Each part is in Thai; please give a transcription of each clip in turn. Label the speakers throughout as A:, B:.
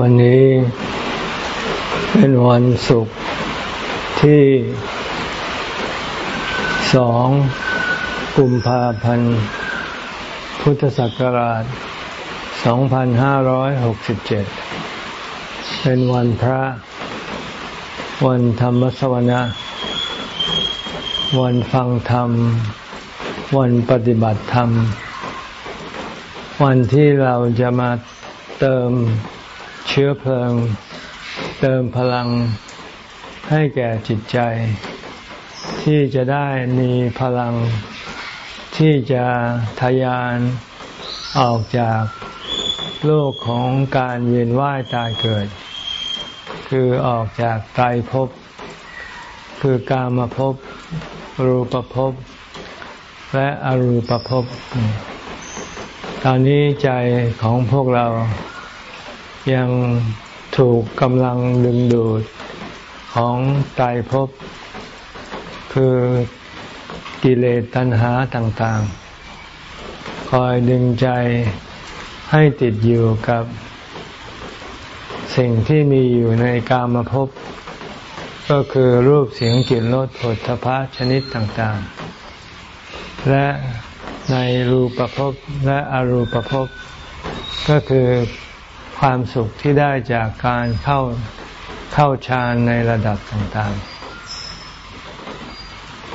A: วันนี้เป็นวันศุกร์ที่สองกุมภาพันธ์ พุทธศักราช 2567 เป็นวันพระ วันธรรมสวนะ วันฟังธรรม วันปฏิบัติธรรม วันที่เราจะมาเติม เชื้อเพลิง เติมพลังให้แก่จิตใจ ที่จะได้มีพลังที่จะทะยานออกจากโลกของการเวียนว่ายตายเกิด คือออกจากไตรภพคือกามภพรูปภพและอรูปภพตอนนี้ใจของพวกเรา ยังถูกกำลังดึงดูดของตายภพคือกิเลสตัณหาต่างๆ คอยดึงใจให้ติดอยู่กับ สิ่งที่มีอยู่ในกามภพก็คือรูปเสียงกลิ่นรสผลทพะชนิดต่างๆ และในรูปภพและอรูปภพก็คือ ความสุขที่ได้จากการเข้าเข้าฌานในระดับต่างๆ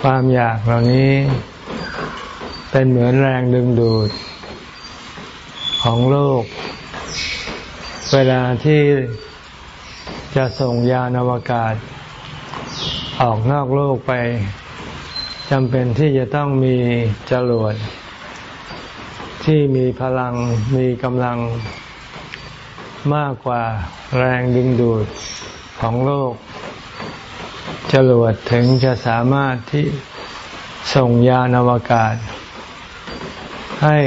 A: ความอยากเหล่านี้เป็นเหมือนแรงดึงดูด ของโลก เวลาที่จะส่งยานอวกาศ ออกนอกโลกไปจำเป็นที่จะต้องมีจรวดที่มีพลังมีกำลัง มากกว่าแรงดึงดูดของโลก จรวดถึงจะสามารถที่ส่งยานอวกาศ ให้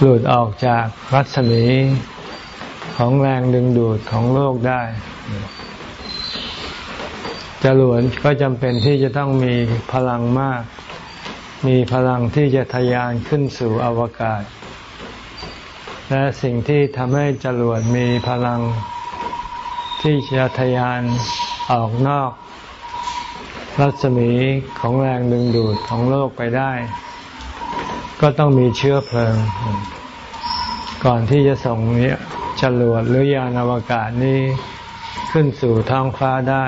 A: หลุดออกจากรัศมีของแรงดึงดูดของโลกได้ จรวดก็จำเป็นที่จะต้องมีพลังมาก มีพลังที่จะทะยานขึ้นสู่อวกาศ และสิ่งที่ทำให้จรวดมีพลังที่จะทะยานออกนอก รัศมีของแรงดึงดูดของโลกไปได้ ก็ต้องมีเชื้อเพลิง ก่อนที่จะส่งนี้จรวดหรือยานอวกาศนี้ขึ้นสู่ท้องฟ้าได้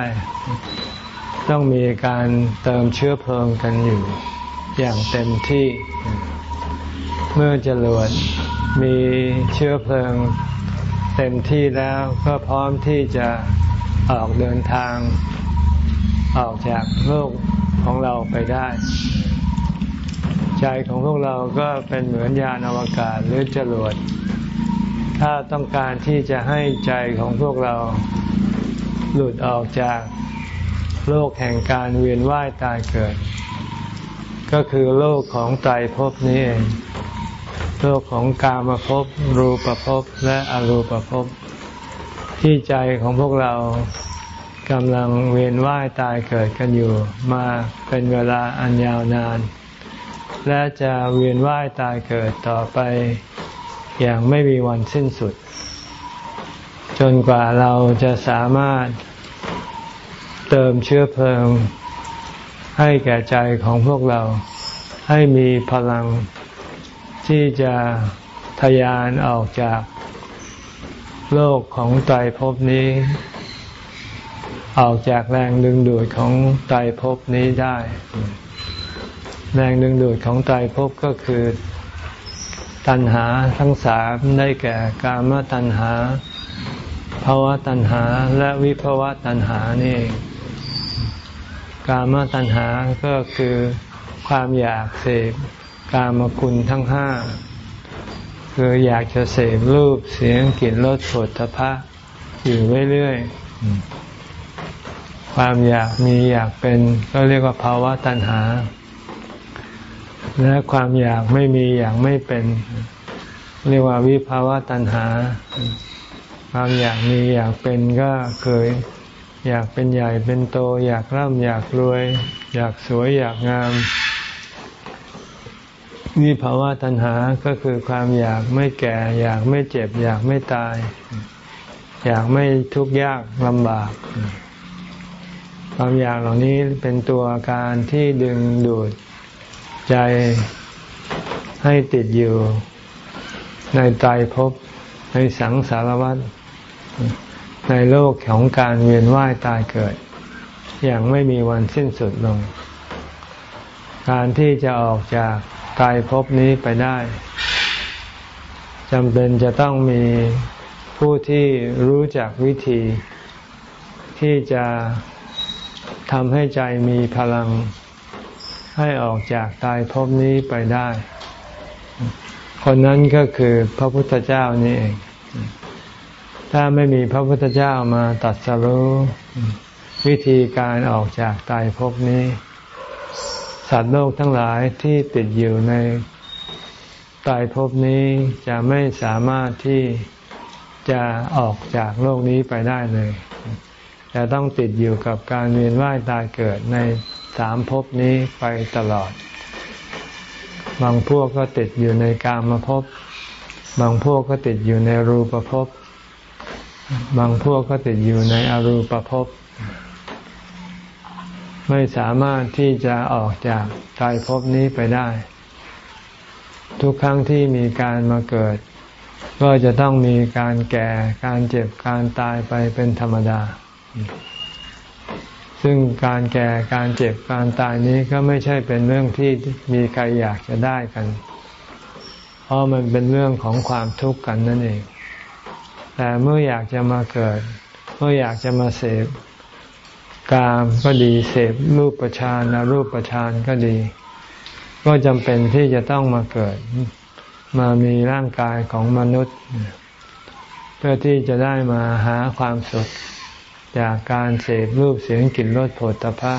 A: ต้องมีการเติมเชื้อเพลิงกันอยู่อย่างเต็มที่ เมื่อจรวด มีเชื้อเพลิงเต็มที่แล้วก็พร้อมที่จะออกเดินทางออกจากโลกของเราไปได้ ใจของพวกเราก็เป็นเหมือนยานอวกาศหรือจรวดถ้าต้องการที่จะให้ใจของพวกเราหลุดออกจากโลกแห่งการเวียนว่ายตายเกิด ก็คือโลกของไตรภพนี้เอง โลกของกามภพรูปภพและอรูปภพที่ใจของพวกเรากำลังเวียนว่ายตายเกิดกันอยู่ มาเป็นเวลาอันยาวนาน และจะเวียนว่ายตายเกิดต่อไป อย่างไม่มีวันสิ้นสุด จนกว่าเราจะสามารถเติมเชื้อเพลิง ให้แก่ใจของพวกเราให้มีพลัง ที่จะทยานออกจากโลกของไตรภพนี้ ออกจากแรงดึงดูดของไตรภพนี้ได้ แรงดึงดูดของไตรภพก็คือ ตัณหาทั้งสามได้แก่กามตัณหาภาวะตัณหาและวิภาวะตัณหานี่กามตัณหาก็คือความอยากเสพ กามคุณทั้งห้าคืออยากจะเสพรูปเสียงกลิ่นรสผลทพะอยู่เรื่อยๆ ความอยากมีอยากเป็นก็เรียกว่าภาวะตัณหา และความอยากไม่มีอยากไม่เป็น เรียกว่าวิภาวะตัณหา ความอยากมีอยากเป็นก็เคย อยากเป็นใหญ่เป็นโต อยากร่ำอยากรวย อยากสวยอยากงาม วิภาวะตัณหาก็คือความอยากไม่แก่ อยากไม่เจ็บ อยากไม่ตาย อยากไม่ทุกข์ยากลำบาก ความอยากเหล่านี้เป็นตัวการที่ดึงดูดใจให้ติดอยู่ในใจภพในสังสารวัฏในโลกของการเวียนว่ายตายเกิด อย่างไม่มีวันสิ้นสุดลง การที่จะออกจาก ตายภพนี้ไปได้จำเป็นจะต้องมีผู้ที่รู้จักวิธี ที่จะทำให้ใจมีพลัง ให้ออกจากตายภพนี้ไปได้ คนนั้นก็คือพระพุทธเจ้านี่เอง ถ้าไม่มีพระพุทธเจ้ามาตัดสรู้วิธีการออกจากตายภพนี้ สัตว์โลกทั้งหลายที่ติดอยู่ในตายภพนี้จะไม่สามารถที่จะออกจากโลกนี้ไปได้เลยจะต้องติดอยู่กับการเวียนว่ายตายเกิดในสามภพนี้ไปตลอด บางพวกก็ติดอยู่ในกามภพ บางพวกก็ติดอยู่ในรูปภพ บางพวกก็ติดอยู่ในอรูปภพ ไม่สามารถที่จะออกจากตายภพนี้ไปได้ ทุกครั้งที่มีการมาเกิด ก็จะต้องมีการแก่ การเจ็บ การตายไปเป็นธรรมดา ซึ่งการแก่ การเจ็บ การตายนี้ก็ไม่ใช่เป็นเรื่องที่มีใครอยากจะได้กัน เพราะมันเป็นเรื่องของความทุกข์กันนั่นเอง แต่เมื่ออยากจะมาเกิด เมื่ออยากจะมาเสพ กามก็ดีเสพรูปประชานรูปประชานก็ดี ก็จำเป็นที่จะต้องมาเกิด มามีร่างกายของมนุษย์ เพื่อที่จะได้มาหาความสุข จากการเสพรูปเสียงกลิ่นรสผลตภะ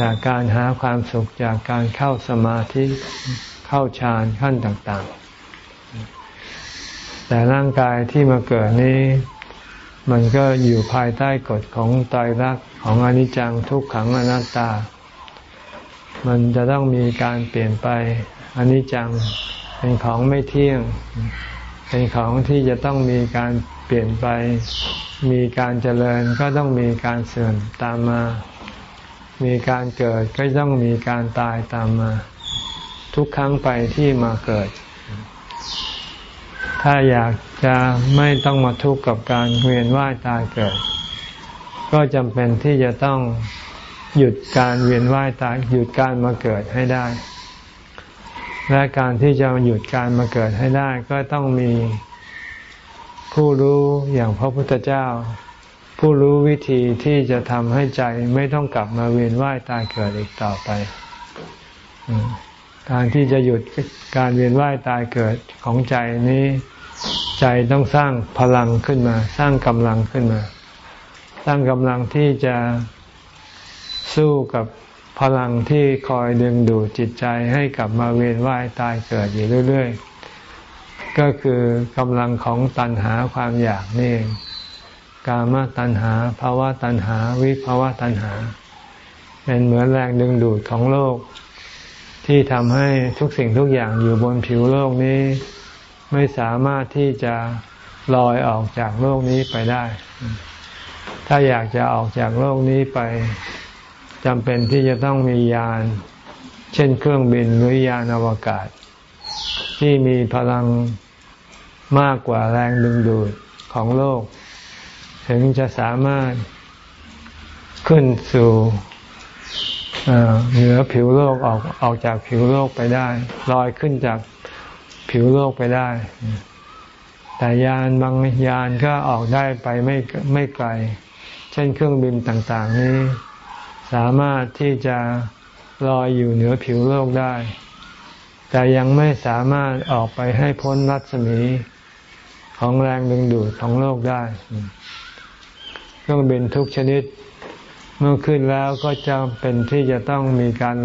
A: จากการหาความสุขจากการเข้าสมาธิเข้าฌานขั้นต่างๆ แต่ร่างกายที่มาเกิดนี้ มันก็อยู่ภายใต้กฎของตายรักของอนิจจังทุกขังอนัตตา มันจะต้องมีการเปลี่ยนไปอนิจจังเป็นของไม่เที่ยง เป็นของที่จะต้องมีการเปลี่ยนไป มีการเจริญก็ต้องมีการเสื่อมตามมา มีการเกิดก็ต้องมีการตายตามมา ทุกครั้งไปที่มาเกิด ถ้าอยาก จะไม่ต้องมาทุกข์กับการเวียนว่ายตายเกิด ก็จำเป็นที่จะต้องหยุดการเวียนว่ายตายหยุดการมาเกิดให้ได้ และการที่จะหยุดการมาเกิดให้ได้ ก็ต้องมีผู้รู้อย่างพระพุทธเจ้า ผู้รู้วิธีที่จะทำให้ใจไม่ต้องกลับมาเวียนว่ายตายเกิดอีกต่อไป การที่จะหยุดการเวียนว่ายตายเกิดของใจนี้ ใจต้องสร้างพลังขึ้นมา สร้างกำลังขึ้นมา สร้างกำลังที่จะสู้กับพลังที่คอยดึงดูดจิตใจให้กลับมาเวียนว่ายตายเกิดอยู่เรื่อย ๆ ก็คือกำลังของตัณหาความอยากนี่กามตัณหาภาวะตัณหา วิภาวะตัณหา เป็นเหมือนแรงดึงดูดของโลก ที่ทำให้ทุกสิ่งทุกอย่างอยู่บนผิวโลกนี้ ไม่สามารถที่จะลอยออกจากโลกนี้ไปได้ ถ้าอยากจะออกจากโลกนี้ไปจำเป็นที่จะต้องมียาน เช่นเครื่องบินหรือยานอวกาศ ที่มีพลังมากกว่าแรงดึงดูดของโลก ถึงจะสามารถขึ้นสู่เหนือผิวโลกออกออกจากผิวโลกไปได้ ลอยขึ้นจาก ผิวโลกไปได้ แต่ยานบางยานก็ออกได้ไปไม่ไม่ไกล เช่นเครื่องบินต่างๆนี้ สามารถที่จะลอยอยู่เหนือผิวโลกได้ แต่ยังไม่สามารถออกไปให้พ้นรัศมีของแรงดึงดูดของโลกได้ เครื่องบินทุกชนิดเมื่อขึ้นแล้วก็จะเป็นที่จะต้องมีการ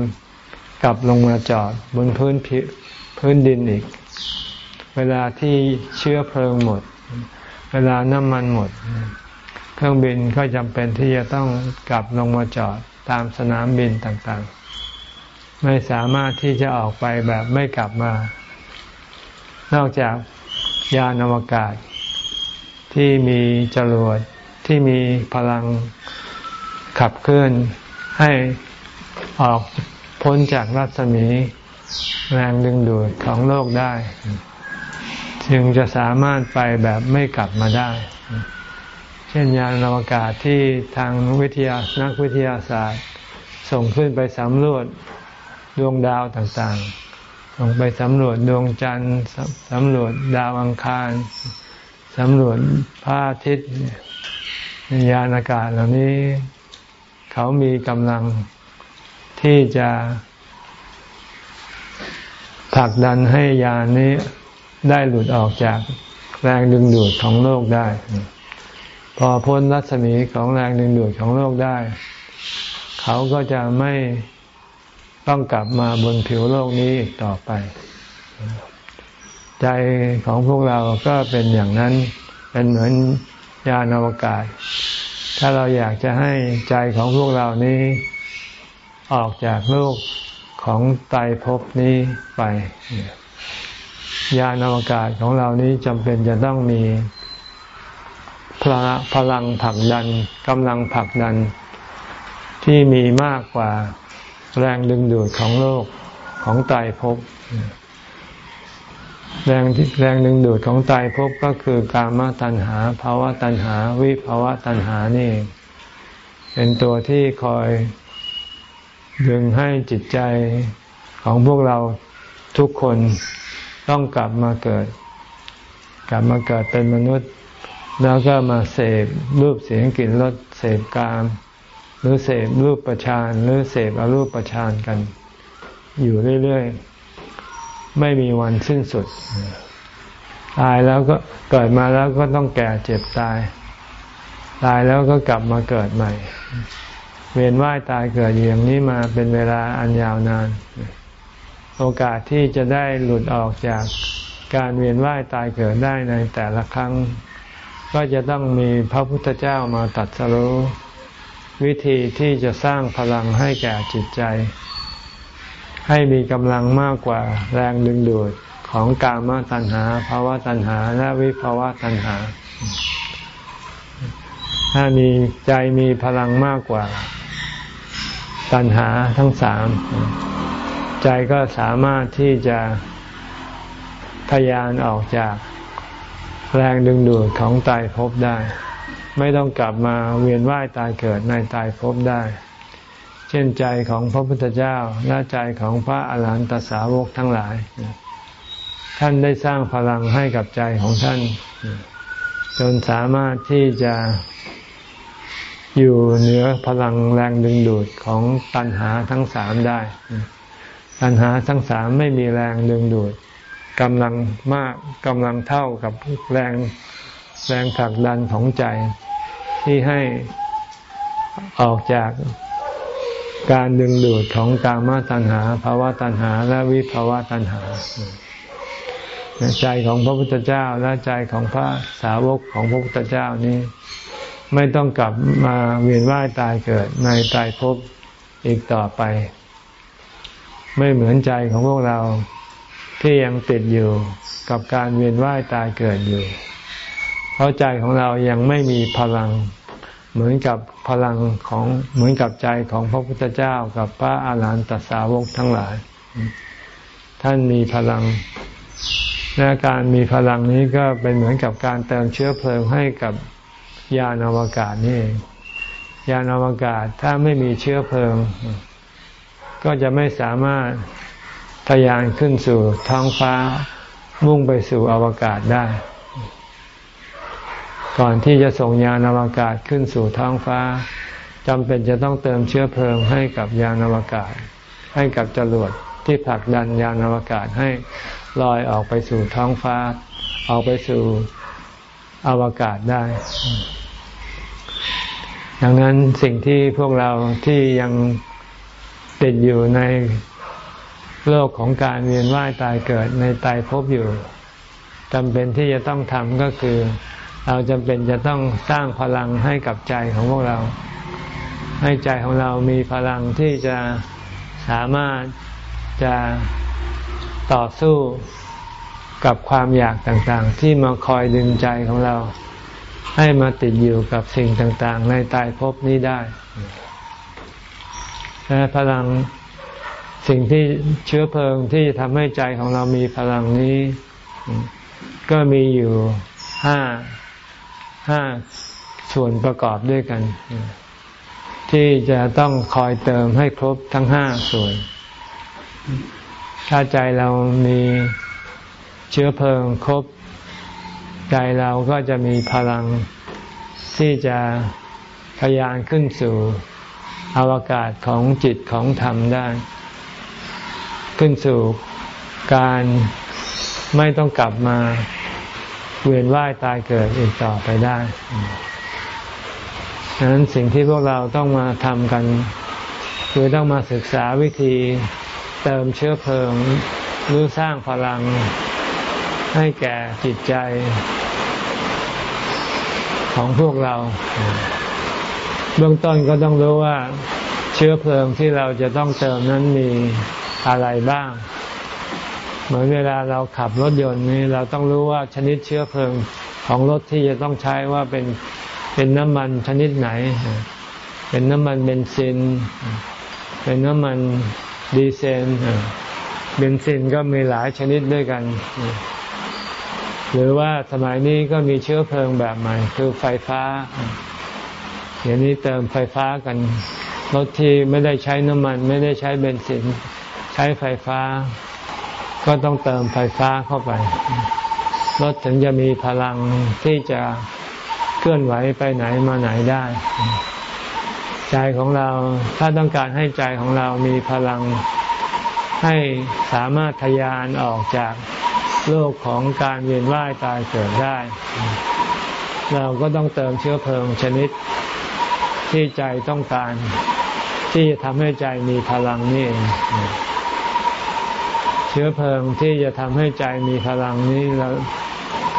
A: กลับลงมาจอดบนพื้นพื้นดินอีก เวลาที่เชื้อเพลิงหมด เวลาน้ำมันหมด เครื่องบินก็จำเป็นที่จะต้องกลับลงมาจอดตามสนามบินต่างๆ ไม่สามารถที่จะออกไปแบบไม่กลับมา นอกจากยานอวกาศ ที่มีจรวดที่มีพลังขับเคลื่อนให้ออกพ้นจากรัศมีแรงดึงดูดของโลกได้ จึงจะสามารถไปแบบไม่กลับมาได้ เช่นยานอวกาศที่ทางวิทยานักวิทยาศาสตร์ ส่งขึ้นไปสำรวจดวงดาวต่างๆ ส่งไปสำรวจดวงจันทร์สำรวจดาวอังคารสำรวจพระอาทิตย์ยานอากาศเหล่านี้เขามีกำลังที่จะผลักดันให้ยานนี้ ได้หลุดออกจากแรงดึงดูดของโลกได้ พอพ้นรัศมีของแรงดึงดูดของโลกได้ เขาก็จะไม่ต้องกลับมาบนผิวโลกนี้อีกต่อไป ใจของพวกเราก็เป็นอย่างนั้น เป็นเหมือนยานอวกาศ ถ้าเราอยากจะให้ใจของพวกเรานี้ ออกจากโลกของไตภพนี้ไป ยานอวกาศของเรานี้จำเป็นจะต้องมีพลังพลังผลักดันกำลังผลักดัน ที่มีมากกว่าแรงดึงดูดของโลกของไตภพแรงแรงดึงดูดของไตภพก็คือกามตัณหาภาวะตัณหา วิภาวะตัณหานี่ เป็นตัวที่คอยดึงให้จิตใจของพวกเราทุกคน ต้องกลับมาเกิด กลับมาเกิดเป็นมนุษย์ แล้วก็มาเสพรูปเสียงกลิ่นรสเสพกาม หรือเสพรูปประชานหรือเสพอรูปประชานกัน อยู่เรื่อยๆ ไม่มีวันสิ้นสุด ตายแล้วก็เกิดมาแล้วก็ต้องแก่เจ็บตาย ตายแล้วก็กลับมาเกิดใหม่ เวียนว่ายตายเกิดอย่างนี้มาเป็นเวลาอันยาวนาน โอกาสที่จะได้หลุดออกจากการเวียนว่ายตายเกิดได้ในแต่ละครั้ง ก็จะต้องมีพระพุทธเจ้ามาตัดสรู้ วิธีที่จะสร้างพลังให้แก่จิตใจ ให้มีกำลังมากกว่าแรงดึงดูดของกามตัณหาภาวะตัณหา และวิภาวะตัณหา ถ้ามีใจมีพลังมากกว่า ตัณหาทั้งสาม ใจก็สามารถที่จะทยานออกจากแรงดึงดูดของตายภพได้ ไม่ต้องกลับมาเวียนว่ายตายเกิดในตายภพได้ เช่นใจของพระพุทธเจ้าและใจของพระอาหารหันตสาวกทั้งหลาย ท่านได้สร้างพลังให้กับใจของท่าน จนสามารถที่จะอยู่เหนือพลังแรงดึงดูดของตัณหาทั้งสามได้ ตัณหาทั้งสามไม่มีแรงดึงดูดกำลังมากกำลังเท่ากับแรงแรงผลักดันของใจ ที่ให้ออกจากการดึงดูดของกามาตัณหาภาวะตัณหา และวิภาวะตัณหา ใจของพระพุทธเจ้าและใจของพระสาวกของพระพุทธเจ้านี้ ไม่ต้องกลับมาเวียนว่ายตายเกิดในตายภพอีกต่อไป ไม่เหมือนใจของพวกเราที่ยังติดอยู่กับการเวียนว่ายตายเกิดอยู่ เพราะใจของเรายังไม่มีพลังเหมือนกับพลังของเหมือนกับใจของพระพุทธเจ้ากับพระอาหารหันตสาวกทั้งหลาย ท่านมีพลังและการมีพลังนี้ก็เป็นเหมือนกับการเติมเชื้อเพลิงให้กับยานอวกาศนี่ยานอวกาศถ้าไม่มีเชื้อเพลิง ก็จะไม่สามารถทะยานขึ้นสู่ท้องฟ้ามุ่งไปสู่อวกาศได้ ก่อนที่จะส่งยานอวกาศขึ้นสู่ท้องฟ้าจำเป็นจะต้องเติมเชื้อเพลิงให้กับยานอวกาศ ให้กับจรวดที่ผลักดันยานอวกาศให้ลอยออกไปสู่ท้องฟ้า ออกไปสู่อวกาศได้ ดังนั้นสิ่งที่พวกเราที่ยัง ติดอยู่ในโลกของการเวียนว่ายตายเกิดในตายพบอยู่จำเป็นที่จะต้องทำก็คือ เราจำเป็นจะต้องสร้างพลังให้กับใจของพวกเรา ให้ใจของเรามีพลังที่จะสามารถจะต่อสู้กับความอยากต่างๆ ที่มาคอยดึงใจของเรา ให้มาติดอยู่กับสิ่งต่างๆ ในตายภพนี้ได้ พลังสิ่งที่เชื้อเพลิงที่ทำให้ใจของเรามีพลังนี้ ก็มีอยู่ห้าห้าส่วนประกอบด้วยกัน ที่จะต้องคอยเติมให้ครบทั้งห้าส่วน ถ้าใจเรามีเชื้อเพลิงครบ ใจเราก็จะมีพลังที่จะทะยานขึ้นสู่ อวกาศของจิตของธรรมได้ ขึ้นสู่การไม่ต้องกลับมาเวียนว่ายตายเกิดอีกต่อไปได้ดังนั้นสิ่งที่พวกเราต้องมาทำกัน คือต้องมาศึกษาวิธีเติมเชื้อเพลิงหรือสร้างพลังให้แก่จิตใจของพวกเรา เบื้องต้นก็ต้องรู้ว่าเชื้อเพลิงที่เราจะต้องเติมนั้นมีอะไรบ้าง เหมือนเวลาเราขับรถยนต์นี่เราต้องรู้ว่าชนิดเชื้อเพลิงของรถที่จะต้องใช้ว่าเป็นเป็นน้ำมันชนิดไหน เป็นน้ำมันเบนซิน เป็นน้ำมันดีเซลเบนซินก็มีหลายชนิดด้วยกัน หรือว่าสมัยนี้ก็มีเชื้อเพลิงแบบใหม่ คือไฟฟ้า เดี๋ยวนี้เติมไฟฟ้ากันรถที่ไม่ได้ใช้น้ำมัน ไม่ได้ใช้เบนซินใช้ไฟฟ้า ก็ต้องเติมไฟฟ้าเข้าไปรถถึงจะมีพลังที่จะเคลื่อนไหวไปไหนมาไหนได้ ใจของเราถ้าต้องการให้ใจของเรามีพลังให้สามารถทยานออกจากโลกของการเวียนว่ายตายเกิดได้ เราก็ต้องเติมเชื้อเพลิงชนิด ที่ใจต้องการ ที่จะทำให้ใจมีพลังนี่เองเชื้อเพลิงที่จะทำให้ใจมีพลังนี้เรา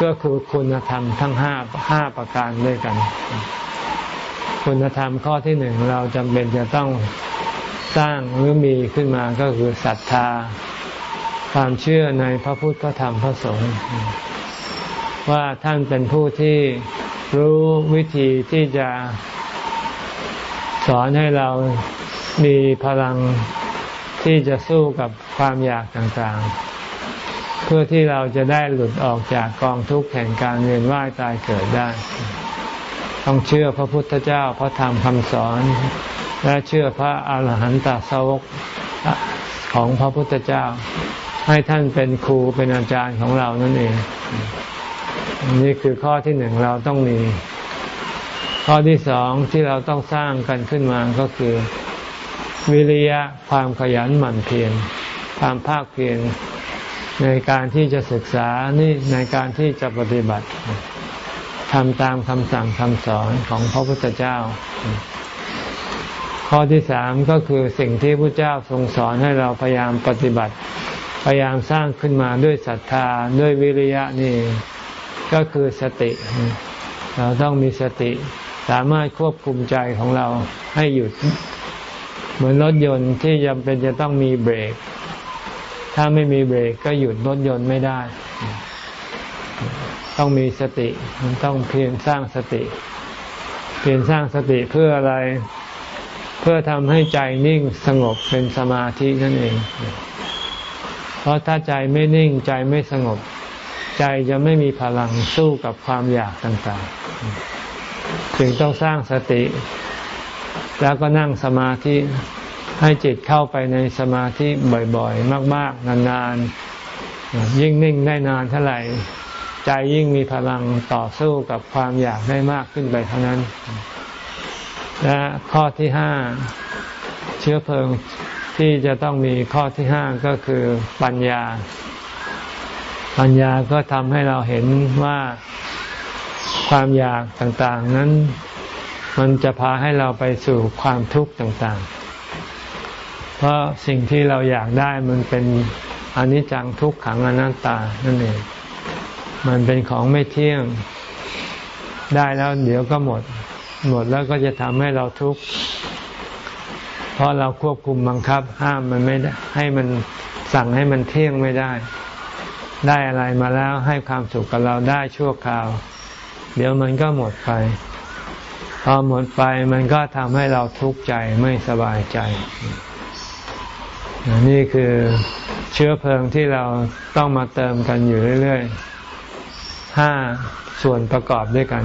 A: ก็คือคุณธรรมทั้งห้าห้าประการด้วยกัน คุณธรรมข้อที่หนึ่งเราจำเป็นจะต้องสร้างหรือมีขึ้นมาก็คือศรัทธา ความเชื่อในพระพุทธพระธรรมพระสงฆ์ว่าท่านเป็นผู้ที่รู้วิธีที่จะ สอนให้เรามีพลังที่จะสู้กับความอยากต่างๆ เพื่อที่เราจะได้หลุดออกจากกองทุกข์แห่งการเวียนว่ายตายเกิดได้ ต้องเชื่อพระพุทธเจ้าพระธรรมคำสอน และเชื่อพระอาหารหันตสาวกของพระพุทธเจ้า ให้ท่านเป็นครูเป็นอาจารย์ของเรานั่นเอง นี่คือข้อที่หนึ่งเราต้องมี ข้อที่สองที่เราต้องสร้างกันขึ้นมาก็คือ วิริยะความขยันหมั่นเพียรความภาคเพียรในการที่จะศึกษานี่ในการที่จะปฏิบัติทำตามคำสั่งคำสอนของพระพุทธเจ้า ข้อที่สามก็คือสิ่งที่พระเจ้าทรงสอนให้เราพยายามปฏิบัติ พยายามสร้างขึ้นมาด้วยศรัทธาด้วยวิริยะนี่ก็คือสติ เราต้องมีสติ สามารถควบคุมใจของเราให้หยุด เหมือนรถยนต์ที่จำเป็นจะต้องมีเบรก ถ้าไม่มีเบรกก็หยุดรถยนต์ไม่ได้ ต้องมีสติ มันต้องเพียรสร้างสติ เพียรสร้างสติเพื่ออะไร เพื่อทำให้ใจนิ่งสงบเป็นสมาธินั่นเอง เพราะถ้าใจไม่นิ่งใจไม่สงบ ใจจะไม่มีพลังสู้กับความอยากต่างๆ จึงต้องสร้างสติ แล้วก็นั่งสมาธิให้จิตเข้าไปในสมาธิบ่อยๆ มาก ๆ นานๆ ยิ่งนิ่งได้นานเท่าไหร่ ใจยิ่งมีพลังต่อสู้กับความอยากได้มากขึ้นไปเท่านั้น และข้อที่ห้าเชื้อเพลิงที่จะต้องมีข้อที่ห้าก็คือปัญญา ปัญญาก็ทำให้เราเห็นว่า ความอยากต่างๆ นั้นมันจะพาให้เราไปสู่ความทุกข์ต่างๆ เพราะสิ่งที่เราอยากได้มันเป็นอนิจจังทุกขังอนัตตานั่นเอง มันเป็นของไม่เที่ยง ได้แล้วเดี๋ยวก็หมด หมดแล้วก็จะทำให้เราทุกข์ เพราะเราควบคุมบังคับ ห้ามมันไม่ได้ ให้มันสั่งให้มันเที่ยงไม่ได้ ได้อะไรมาแล้วให้ความสุขกับเราได้ชั่วคราว เดี๋ยวมันก็หมดไป พอหมดไปมันก็ทำให้เราทุกข์ใจไม่สบายใจ นี่คือเชื้อเพลิงที่เราต้องมาเติมกันอยู่เรื่อยๆห้าส่วนประกอบด้วยกัน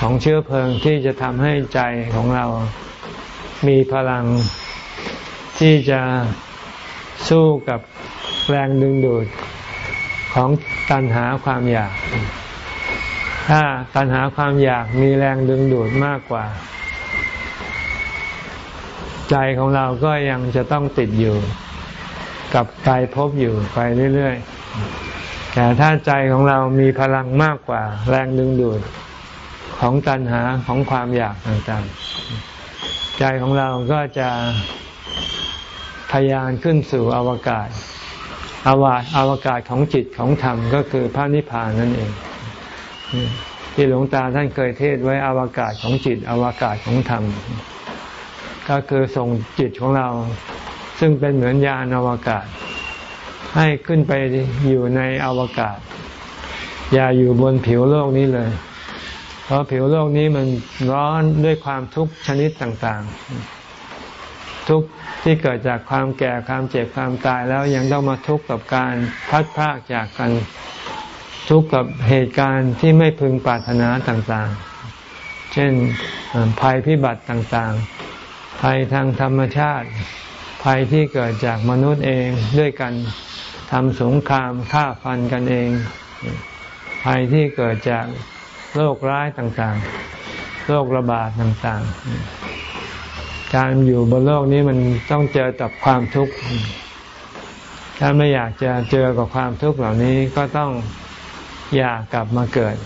A: ของเชื้อเพลิงที่จะทำให้ใจของเรามีพลังที่จะสู้กับแรงดึงดูดของตัณหาความอยาก ถ้าตัณหาความอยากมีแรงดึงดูดมากกว่า ใจของเราก็ยังจะต้องติดอยู่ กับกายพบอยู่ไปเรื่อยๆ แต่ถ้าใจของเรามีพลังมากกว่า แรงดึงดูดของตัณหาของความอยากต่างๆ ใจของเราก็จะทยานขึ้นสู่อวกาศอวาอวกาศของจิตของธรรมก็คือพระนิพพานนั่นเอง ที่หลวงตาท่านเคยเทศไว้อวกาศของจิต อวกาศของธรรม ก็คือส่งจิตของเรา ซึ่งเป็นเหมือนยานอวกาศ ให้ขึ้นไปอยู่ในอวกาศ อย่าอยู่บนผิวโลกนี้เลย เพราะผิวโลกนี้มันร้อนด้วยความทุกข์ชนิดต่างๆ ทุกที่เกิดจากความแก่ความเจ็บความตายแล้วยังต้องมาทุกข์กับการพัดพากจากกัน ทุกข์กับเหตุการณ์ที่ไม่พึงปรารถนาต่างๆ เช่นภัยพิบัติต่างๆ ภัยทางธรรมชาติ ภัยที่เกิดจากมนุษย์เองด้วยกันทำสงครามฆ่าฟันกันเอง ภัยที่เกิดจากโรคร้ายต่างๆ โรคระบาดต่างๆ การอยู่บนโลกนี้มันต้องเจอกับความทุกข์ ถ้าไม่อยากจะเจอกับความทุกข์เหล่านี้ก็ต้อง อยากกลับมาเกิด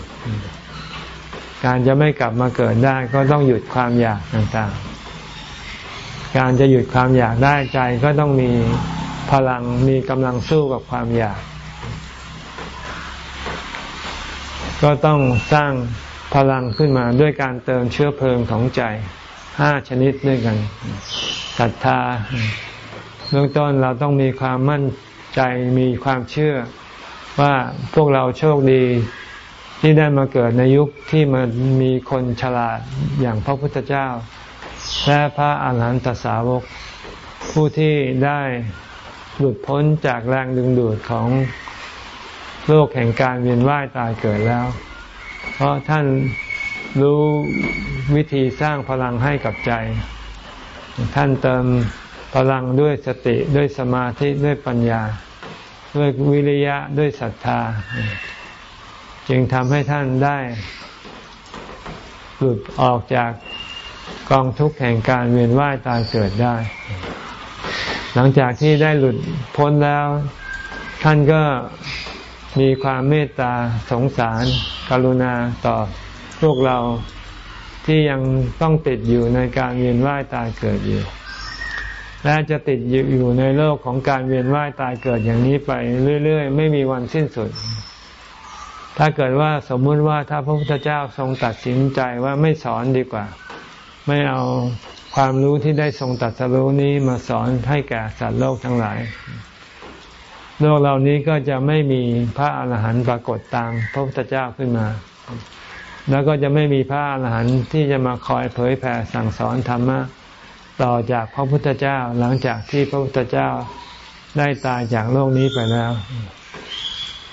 A: การจะไม่กลับมาเกิดได้ ก็ต้องหยุดความอยากต่างๆ การจะหยุดความอยากได้ใจก็ต้องมีพลังมีกำลังสู้กับความอยาก ก็ต้องสร้างพลังขึ้นมาด้วยการเติมเชื้อเพลิงของใจห้าชนิดด้วยกันศรัทธาเบื้องต้นเราต้องมีความมั่นใจมีความเชื่อ ว่าพวกเราโชคดีที่ได้มาเกิดในยุคที่มันมีคนฉลาดอย่างพระพุทธเจ้า และพระอาหารหันตสาวก ผู้ที่ได้หลุดพ้นจากแรงดึงดูดของโลกแห่งการเวียนว่ายตายเกิดแล้ว เพราะท่านรู้วิธีสร้างพลังให้กับใจ ท่านเติมพลังด้วยสติด้วยสมาธิด้วยปัญญา ด้วยวิริยะด้วยศรัทธา จึงทำให้ท่านได้ หลุดออกจากกองทุกข์แห่งการเวียนว่ายตายเกิดได้ หลังจากที่ได้หลุดพ้นแล้ว ท่านก็มีความเมตตาสงสารกรุณาต่อพวกเราที่ยังต้องติดอยู่ในการเวียนว่ายตายเกิดอยู่ และจะติดอยู่ในโลกของการเวียนว่ายตายเกิดอย่างนี้ไปเรื่อยๆ ไม่มีวันสิ้นสุด ถ้าเกิดว่าสมมุติว่าถ้าพระพุทธเจ้าทรงตัดสินใจว่าไม่สอนดีกว่า ไม่เอาความรู้ที่ได้ทรงตัดสรู้นี้มาสอนให้แก่สัตว์โลกทั้งหลาย โลกเหล่านี้ก็จะไม่มีพระอาหารหันต์ปรากฏตามพระพุทธเจ้าขึ้นมาแล้วก็จะไม่มีพระอรหันต์ที่จะมาคอยเผยแผ่สั่งสอนธรรมะ ต่อจากพระพุทธเจ้าหลังจากที่พระพุทธเจ้าได้ตายจากโลกนี้ไปแล้ว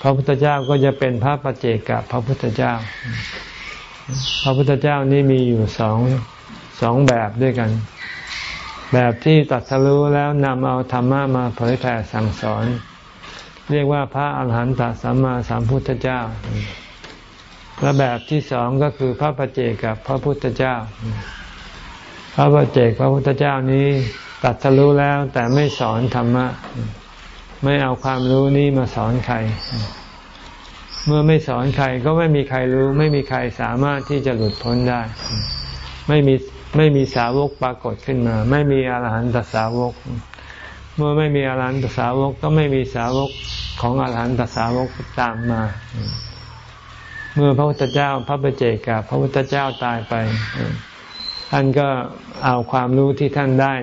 A: พระพุทธเจ้าก็จะเป็นพระปัจเจกับพระพุทธเจ้า พระพุทธเจ้านี้มีอยู่สองสองแบบด้วยกัน แบบที่ตัดสรู้แล้วนำเอาธรรมะมาเผยแผ่สั่งสอน เรียกว่าพระอาหารหันตสัมมาสัมพุทธเจ้าและแบบที่สองก็คือพระปเจกับพระพุทธเจ้า ระปเจกพระพุทธเจ้านี้ตัดสรู้แล้วแต่ไม่สอนธรรมะ ไม่เอาความรู้นี้มาสอนใคร เมื่อไม่สอนใครก็ไม่มีใครรู้ ไม่มีใครสามารถที่จะหลุดพ้นได้ ไม่มีไม่มีสาวกปรากฏขึ้นมา ไม่มีอรหันตสาวก เมื่อไม่มีอรหันตสาวกก็ไม่มีสาวกของอรหันตสาวกตามมา เมื่อพระพุทธเจ้าพระปเจกับพระพุทธเจ้าตายไป ท่านก็เอาความรู้ที่ท่านได้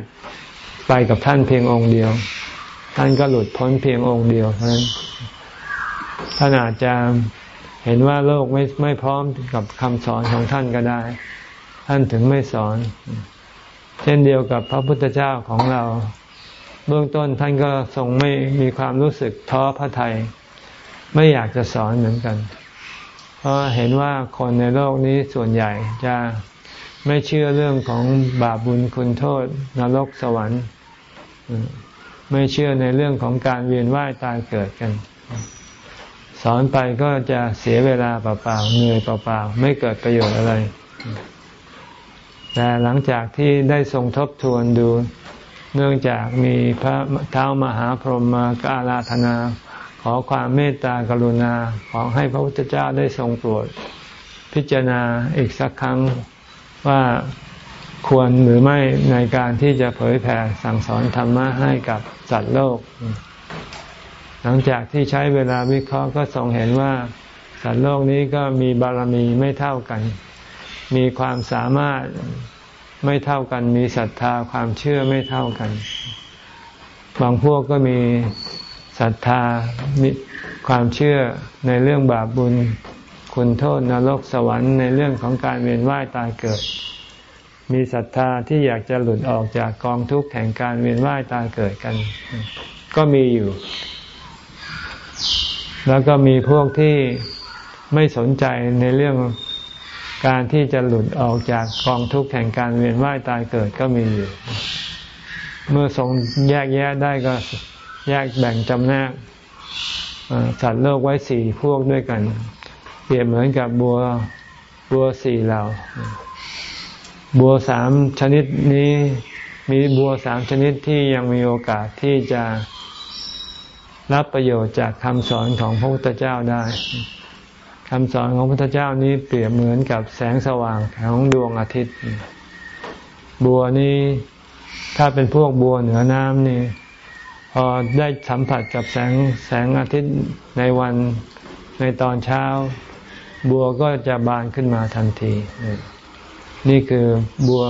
A: ไปกับท่านเพียงองค์เดียว ท่านก็หลุดพ้นเพียงองค์เดียวเท่านั้นท่านอาจจะเห็นว่าโลกไม่ไม่พร้อมกับคำสอนของท่านก็ได้ ท่านถึงไม่สอน เช่นเดียวกับพระพุทธเจ้าของเรา เบื้องต้นท่านก็ทรงไม่มีความรู้สึกท้อพระทยัยไม่อยากจะสอนเหมือนกัน เพราะเห็นว่าคนในโลกนี้ส่วนใหญ่จะ ไม่เชื่อเรื่องของบาปบุญคุณโทษ นรกสวรรค์ ไม่เชื่อในเรื่องของการเวียนว่ายตายเกิดกัน สอนไปก็จะเสียเวลาเปล่าๆเหนื่อยเปล่าๆไม่เกิดประโยชน์อะไร แต่หลังจากที่ได้ทรงทบทวนดู เนื่องจากมีพระเท้ามหาพรหมกาลาธนา ขอความเมตตากรุณา ขอให้พระพุทธเจ้าได้ทรงโปรด พิจารณาอีกสักครั้ง ว่าควรหรือไม่ในการที่จะเผยแผ่สั่งสอนธรรมะให้กับสัตว์โลก หลังจากที่ใช้เวลาวิเคราะห์ก็ทรงเห็นว่า สัตว์โลกนี้ก็มีบารมีไม่เท่ากัน มีความสามารถไม่เท่ากัน มีศรัทธาความเชื่อไม่เท่ากัน บางพวกก็มีศรัทธามีความเชื่อในเรื่องบาปบุญ คุณโทษนรกสวรรค์ในเรื่องของการเวียนว่ายตายเกิด มีศรัทธาที่อยากจะหลุดออกจากกองทุกข์แห่งการเวียนว่ายตายเกิดกัน ก็มีอยู่ แล้วก็มีพวกที่ไม่สนใจในเรื่องการที่จะหลุดออกจากกองทุกข์แห่งการเวียนว่ายตายเกิดก็มีอยู่ เมื่อทรงแยกแยะได้ก็แยกแบ่งจำแนกสัตว์โลกไว้สี่พวกด้วยกัน เปรียบเหมือนกับบัวบัวสี่เหล่า บัวสามชนิดนี้มีบัวสามชนิดที่ยังมีโอกาสที่จะรับประโยชน์จากคำสอนของพระพุทธเจ้าได้คำสอนของพระพุทธเจ้านี้เปรียบเหมือนกับแสงสว่างของดวงอาทิตย์ บัวนี้ถ้าเป็นพวกบัวเหนือน้ำนี่พอได้สัมผัสกับแสงแสงอาทิตย์ในวันในตอนเช้า บัวก็จะบานขึ้นมาทันที นี่คือบัว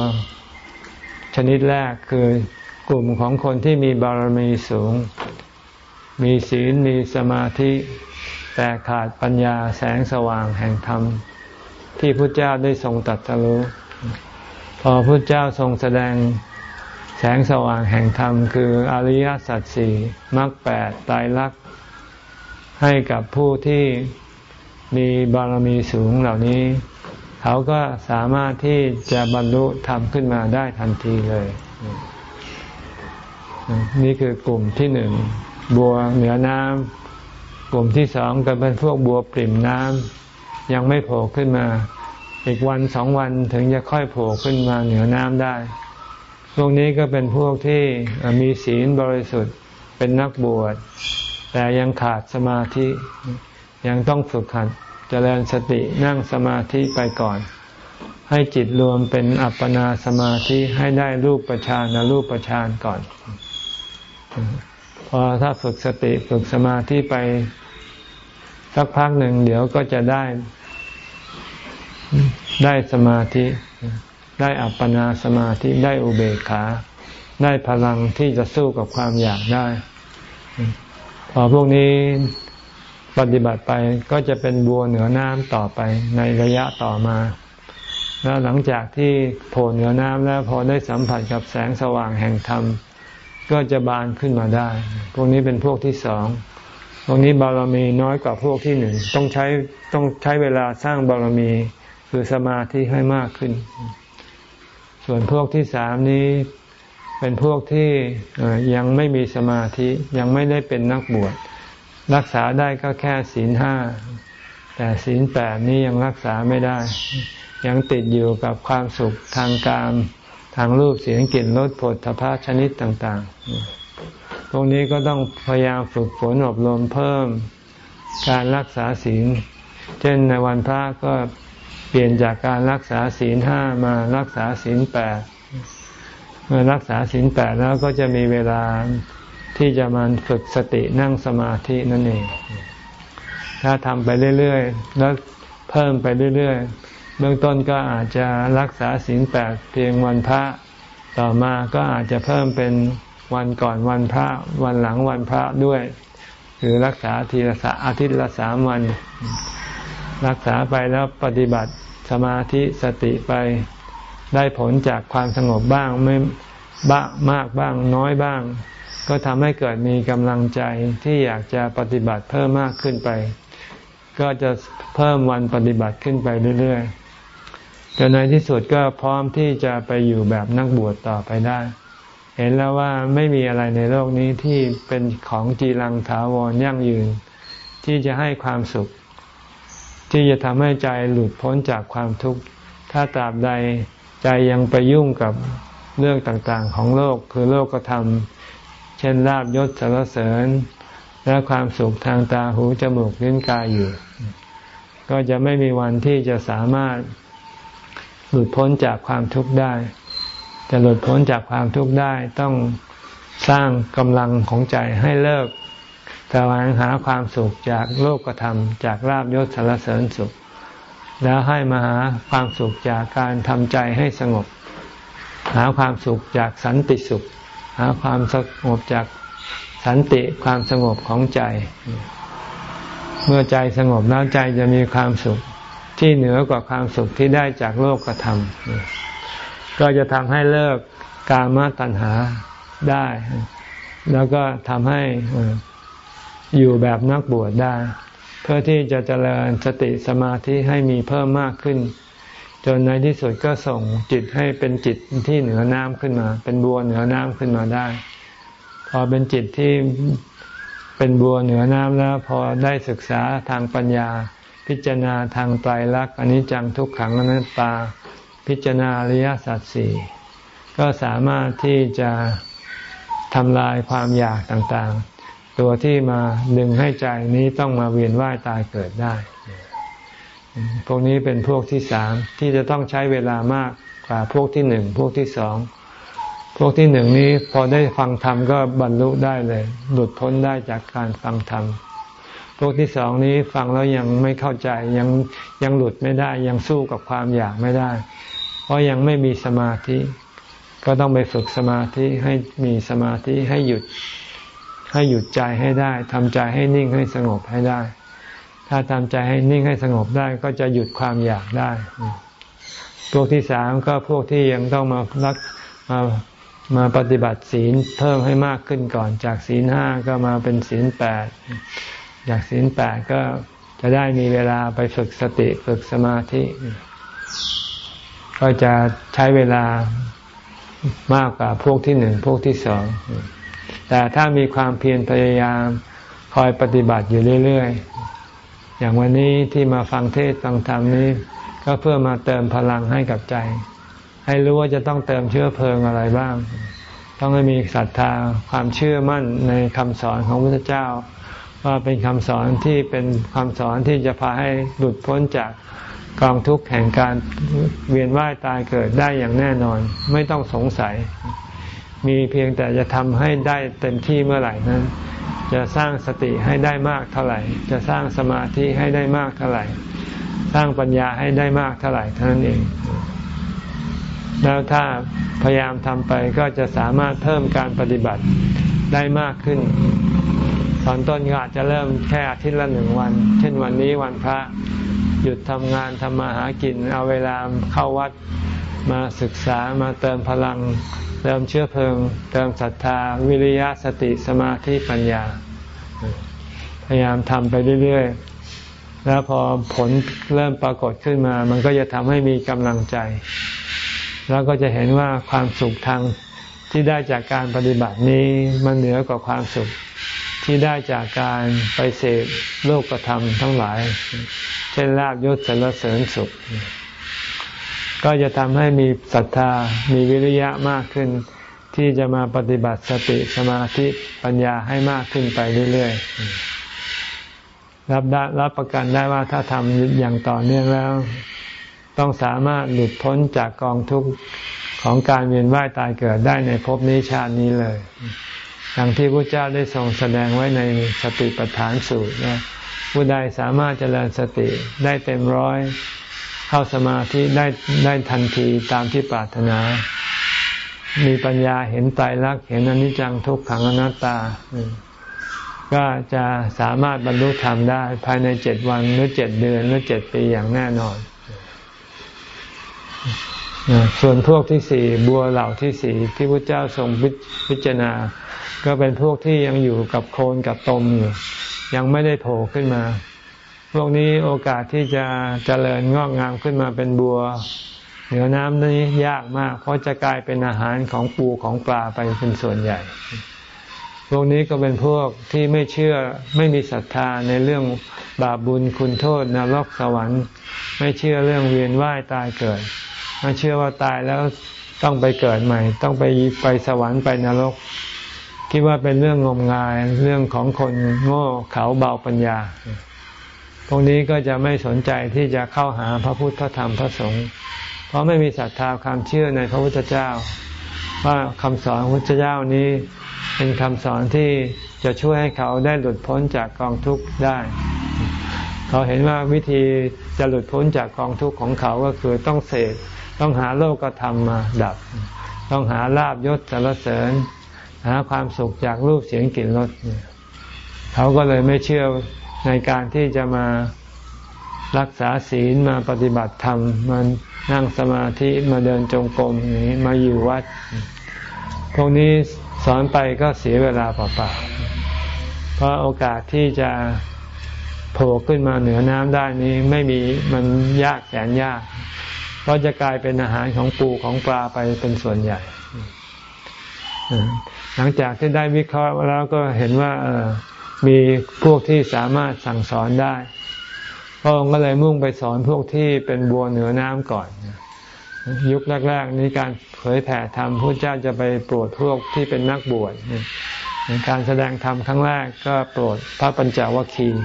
A: ชนิดแรกคือกลุ่มของคนที่มีบารมีสูง มีศีลมีสมาธิ แต่ขาดปัญญาแสงสว่างแห่งธรรม ที่พระเจ้าได้ทรงตัดสู้พอพระเจ้าทรงแสดงแสงสว่างแห่งธรรม คืออริยสัจสี่มรรคแปดตายรักให้กับผู้ที่ มีบารมีสูงเหล่านี้ เขาก็สามารถที่จะบรรลุธรรมขึ้นมาได้ทันทีเลย นี่คือกลุ่มที่หนึ่งบัวเหนือน้ำกลุ่มที่สองก็เป็นพวกบัวปริ่มน้ำยังไม่โผล่ขึ้นมา อีกวันสองวันถึงจะค่อยโผล่ขึ้นมาเหนือน้ำได้ พวกนี้ก็เป็นพวกที่มีศีลบริสุทธิ์เป็นนักบวชแต่ยังขาดสมาธิ ยังต้องฝึกหัดเจริญสตินั่งสมาธิไปก่อน ให้จิตรวมเป็นอัปปนาสมาธิให้ได้รูปประชานรูปประชานก่อนพอถ้าฝึกสติฝึกสมาธิไปสักพักหนึ่งเดี๋ยวก็จะได้ ได้สมาธิ ได้อัปปนาสมาธิได้อุเบกขา ได้พลังที่จะสู้กับความอยากได้ พอพวกนี้ ปฏิบัติไปก็จะเป็นบัวเหนือน้ำต่อไปในระยะต่อมา แล้วหลังจากที่โผล่เหนือน้ำแล้วพอได้สัมผัสกับแสงสว่างแห่งธรรม ก็จะบานขึ้นมาได้ พวกนี้เป็นพวกที่สองพวกนี้บารมีน้อยกว่าพวกที่หนึ่งต้องใช้ต้องใช้เวลาสร้างบารมีคือสมาธิให้มากขึ้น ส่วนพวกที่สามนี้เป็นพวกที่ยังไม่มีสมาธิยังไม่ได้เป็นนักบวช รักษาได้ก็แค่ศีลห้า แต่ศีลแปดนี้ยังรักษาไม่ได้ ยังติดอยู่กับความสุขทางการทางรูปเสียงกลิ่นรสผลทพะชนิดต่างๆ ตรงนี้ก็ต้องพยายามฝึกฝนอบรมเพิ่มการรักษาศีล เช่นในวันพระก็เปลี่ยนจากการรักษาศีลห้ามารักษาศีลแปดเมื่อรักษาศีลแปดแล้วก็จะมีเวลา ที่จะมันฝึกสตินั่งสมาธินั่นเอง ถ้าทำไปเรื่อยๆ แล้วเพิ่มไปเรื่อยๆ เบื้องต้นก็อาจจะรักษาศีลแปดเพียงวันพระ ต่อมาก็อาจจะเพิ่มเป็นวันก่อนวันพระ วันหลังวันพระด้วย คือรักษาทีละสาอาทิตย์ละสามวัน รักษาไปแล้วปฏิบัติสมาธิสติไปได้ผลจากความสงบบ้างไม่บ้ามากบ้างน้อยบ้าง ก็ทำให้เกิดมีกำลังใจที่อยากจะปฏิบัติเพิ่มมากขึ้นไป ก็จะเพิ่มวันปฏิบัติขึ้นไปเรื่อยๆจนในที่สุดก็พร้อมที่จะไปอยู่แบบนักบวชต่อไปได้ เห็นแล้วว่าไม่มีอะไรในโลกนี้ที่เป็นของจีรังถาวรยั่งยืน ที่จะให้ความสุข ที่จะทำให้ใจหลุดพ้นจากความทุกข์ถ้าตราบใดใจยังไปยุ่งกับเรื่องต่างๆ ของโลกคือโลกธรรม เช่นลาบยศสารเสริญ และความสุขทางตาหูจมูกลิ้นกายอยู่ ก็จะไม่มีวันที่จะสามารถหลุดพ้นจากความทุกข์ได้ จะหลุดพ้นจากความทุกข์ได้ต้องสร้างกำลังของใจให้เลิกแสวงหาความสุขจากโลกธรรม จากลาบยศสารเสริญสุข แล้วให้มาหาความสุขจากการทำใจให้สงบ หาความสุขจากสันติสุข หาความสงบจากสันติความสงบของใจ เมื่อใจสงบแล้วใจจะมีความสุขที่เหนือกว่าความสุขที่ได้จากโลกธรรมก็จะทำให้เลิกกามตัณหาได้ แล้วก็ทำให้อยู่แบบนักบวชได้ เพื่อที่จะเจริญสติสมาธิให้มีเพิ่มมากขึ้น จนในที่สุดก็ส่งจิตให้เป็นจิตที่เหนือน้ำขึ้นมา เป็นบัวเหนือน้ำขึ้นมาได้ พอเป็นจิตที่เป็นบัวเหนือน้ำแล้ว พอได้ศึกษาทางปัญญา พิจารณาทางไตรลักษณ์อนิจจังทุกขังอนัตตา พิจารณาอริยสัจสี่ก็สามารถที่จะทำลายความอยากต่างๆ ตัวที่มาดึงให้ใจนี้ต้องมาเวียนว่ายตายเกิดได้ พวกนี้เป็นพวกที่สามที่จะต้องใช้เวลามากกว่าพวกที่หนึ่งพวกที่สองพวกที่หนึ่งนี้พอได้ฟังธรรมก็บรรลุได้เลย หลุดพ้นได้จากการฟังธรรมพวกที่สองนี้ฟังแล้วยังไม่เข้าใจยังยังหลุดไม่ได้ ยังสู้กับความอยากไม่ได้ เพราะยังไม่มีสมาธิ ก็ต้องไปฝึกสมาธิให้มีสมาธิให้หยุดให้หยุดใจให้ได้ทำใจให้นิ่งให้สงบให้ได้ ถ้าทำใจให้นิ่งให้สงบได้ก็จะหยุดความอยากได้ พวกที่สามก็พวกที่ยังต้องมารักมามาปฏิบัติศีลเพิ่มให้มากขึ้นก่อน จากศีลห้าก็มาเป็นศีลแปดจากศีลแปดก็จะได้มีเวลาไปฝึกสติฝึกสมาธิ ก็จะใช้เวลามากกว่าพวกที่หนึ่งพวกที่สอง แต่ถ้ามีความเพียรพยายามคอยปฏิบัติอยู่เรื่อยๆ อย่างวันนี้ที่มาฟังเทศฟังธรรมนี้ ก็เพื่อมาเติมพลังให้กับใจ ให้รู้ว่าจะต้องเติมเชื้อเพลิงอะไรบ้าง ต้องให้มีศรัทธาความเชื่อมั่นในคำสอนของพระพุทธเจ้า ว่าเป็นคำสอนที่เป็นคำสอนที่จะพาให้หลุดพ้นจากกองทุกข์แห่งการเวียนว่ายตายเกิดได้อย่างแน่นอน ไม่ต้องสงสัย มีเพียงแต่จะทำให้ได้เต็มที่เมื่อไหร่นั้น จะสร้างสติให้ได้มากเท่าไหร่ จะสร้างสมาธิให้ได้มากเท่าไหร่ สร้างปัญญาให้ได้มากเท่าไหร่เท่านั้นเอง แล้วถ้าพยายามทำไปก็จะสามารถเพิ่มการปฏิบัติได้มากขึ้น ตอนต้นก็อาจจะเริ่มแค่อาทิตย์ละหนึ่งวัน เช่นวันนี้วันพระหยุดทำงานทำมาหากิน เอาเวลาเข้าวัดมาศึกษามาเติมพลัง เติมเชื้อเพลิง เติมศรัทธา วิริยะสติสมาธิปัญญา พยายามทำไปเรื่อยๆ แล้วพอผลเริ่มปรากฏขึ้นมา มันก็จะทำให้มีกำลังใจ แล้วก็จะเห็นว่าความสุขทางที่ได้จากการปฏิบัตินี้มันเหนือกว่าความสุขที่ได้จากการไปเสพโลกธรรมทั้งหลาย เช่นลาบยศสรรเสริญสุข ก็จะทำให้มีศรัทธา มีวิริยะมากขึ้น ที่จะมาปฏิบัติสติสมาธิปัญญาให้มากขึ้นไปเรื่อยๆ รับได้รับประกันได้ว่าถ้าทำอย่างต่อเนื่องแล้ว ต้องสามารถหลุดพ้นจากกองทุกข์ของการเวียนว่ายตายเกิดได้ในภพนี้ชาตินี้เลยอย่างที่พระเจ้าได้ทรงแสดงไว้ในสติปัฏฐานสูตรนะผู้ใดสามารถเจริญสติได้เต็มร้อย เข้าสมาธิได้ได้ทันทีตามที่ปรารถนา มีปัญญาเห็นตายรักเห็นอนิจจังทุกขังอนัตตา ก็จะสามารถบรรลุธรรมได้ภายในเจ็ดวันหรือเจ็ดเดือนหรือเจ็ดปีอย่างแน่นอน ส่วนพวกที่สี่บัวเหล่าที่สี่ที่พระเจ้าทรงพิจารณา ก็เป็นพวกที่ยังอยู่กับโคนกับตมอยู่ยังไม่ได้โผล่ขึ้นมา วกนี้โอกาสที่จะเจริญงอกงามขึ้นมาเป็นบัว เหนือน้ำนี้ยากมาก เพราะจะกลายเป็นอาหารของปูของปลาไปเป็นส่วนใหญ่ พวกนี้ก็เป็นพวกที่ไม่เชื่อไม่มีศรัทธาในเรื่องบาปบุญคุณโทษนรกสวรรค์ ไม่เชื่อเรื่องเวียนว่ายตายเกิด ไม่เชื่อว่าตายแล้วต้องไปเกิดใหม่ ต้องไปไปสวรรค์ไปนรก คิดว่าเป็นเรื่องงมงายเรื่องของคนโง่เขาเบาปัญญา พวกนี้ก็จะไม่สนใจที่จะเข้าหาพระพุทธธรรมพระสงฆ์เพราะไม่มีศรัทธาความเชื่อในพระพุทธเจ้า ว่าคำสอนพระพุทธเจ้านี้เป็นคำสอนที่จะช่วยให้เขาได้หลุดพ้นจากกองทุกข์ได้ เขาเห็นว่าวิธีจะหลุดพ้นจากกองทุกข์ของเขาก็คือต้องเสกต้องหาโลกธรรมมาดับ ต้องหาลาบยศสรรเสริญ หาความสุขจากรูปเสียงกลิ่นรสเขาก็เลยไม่เชื่อ ในการที่จะมารักษาศีลมาปฏิบัติธรรมมานั่งสมาธิมาเดินจงกรมนี้มาอยู่วัด พวกนี้สอนไปก็เสียเวลาเปล่าๆเพราะโอกาสที่จะโผล่ขึ้นมาเหนือน้ำได้นี้ไม่มีมันยากแสนยากก็จะกลายเป็นอาหารของปูของปลาไปเป็นส่วนใหญ่ หลังจากที่ได้วิเคราะห์แล้วก็เห็นว่า มีพวกที่สามารถสั่งสอนได้ พระองค์ก็เลยมุ่งไปสอนพวกที่เป็นบัวเหนือน้ำก่อน ยุคแรก ๆ นี้การเผยแผ่ธรรมพระเจ้าจะไปโปรดพวกที่เป็นนักบวชการแสดงธรรมครั้งแรกก็โปรดพระปัญจวัคคีย์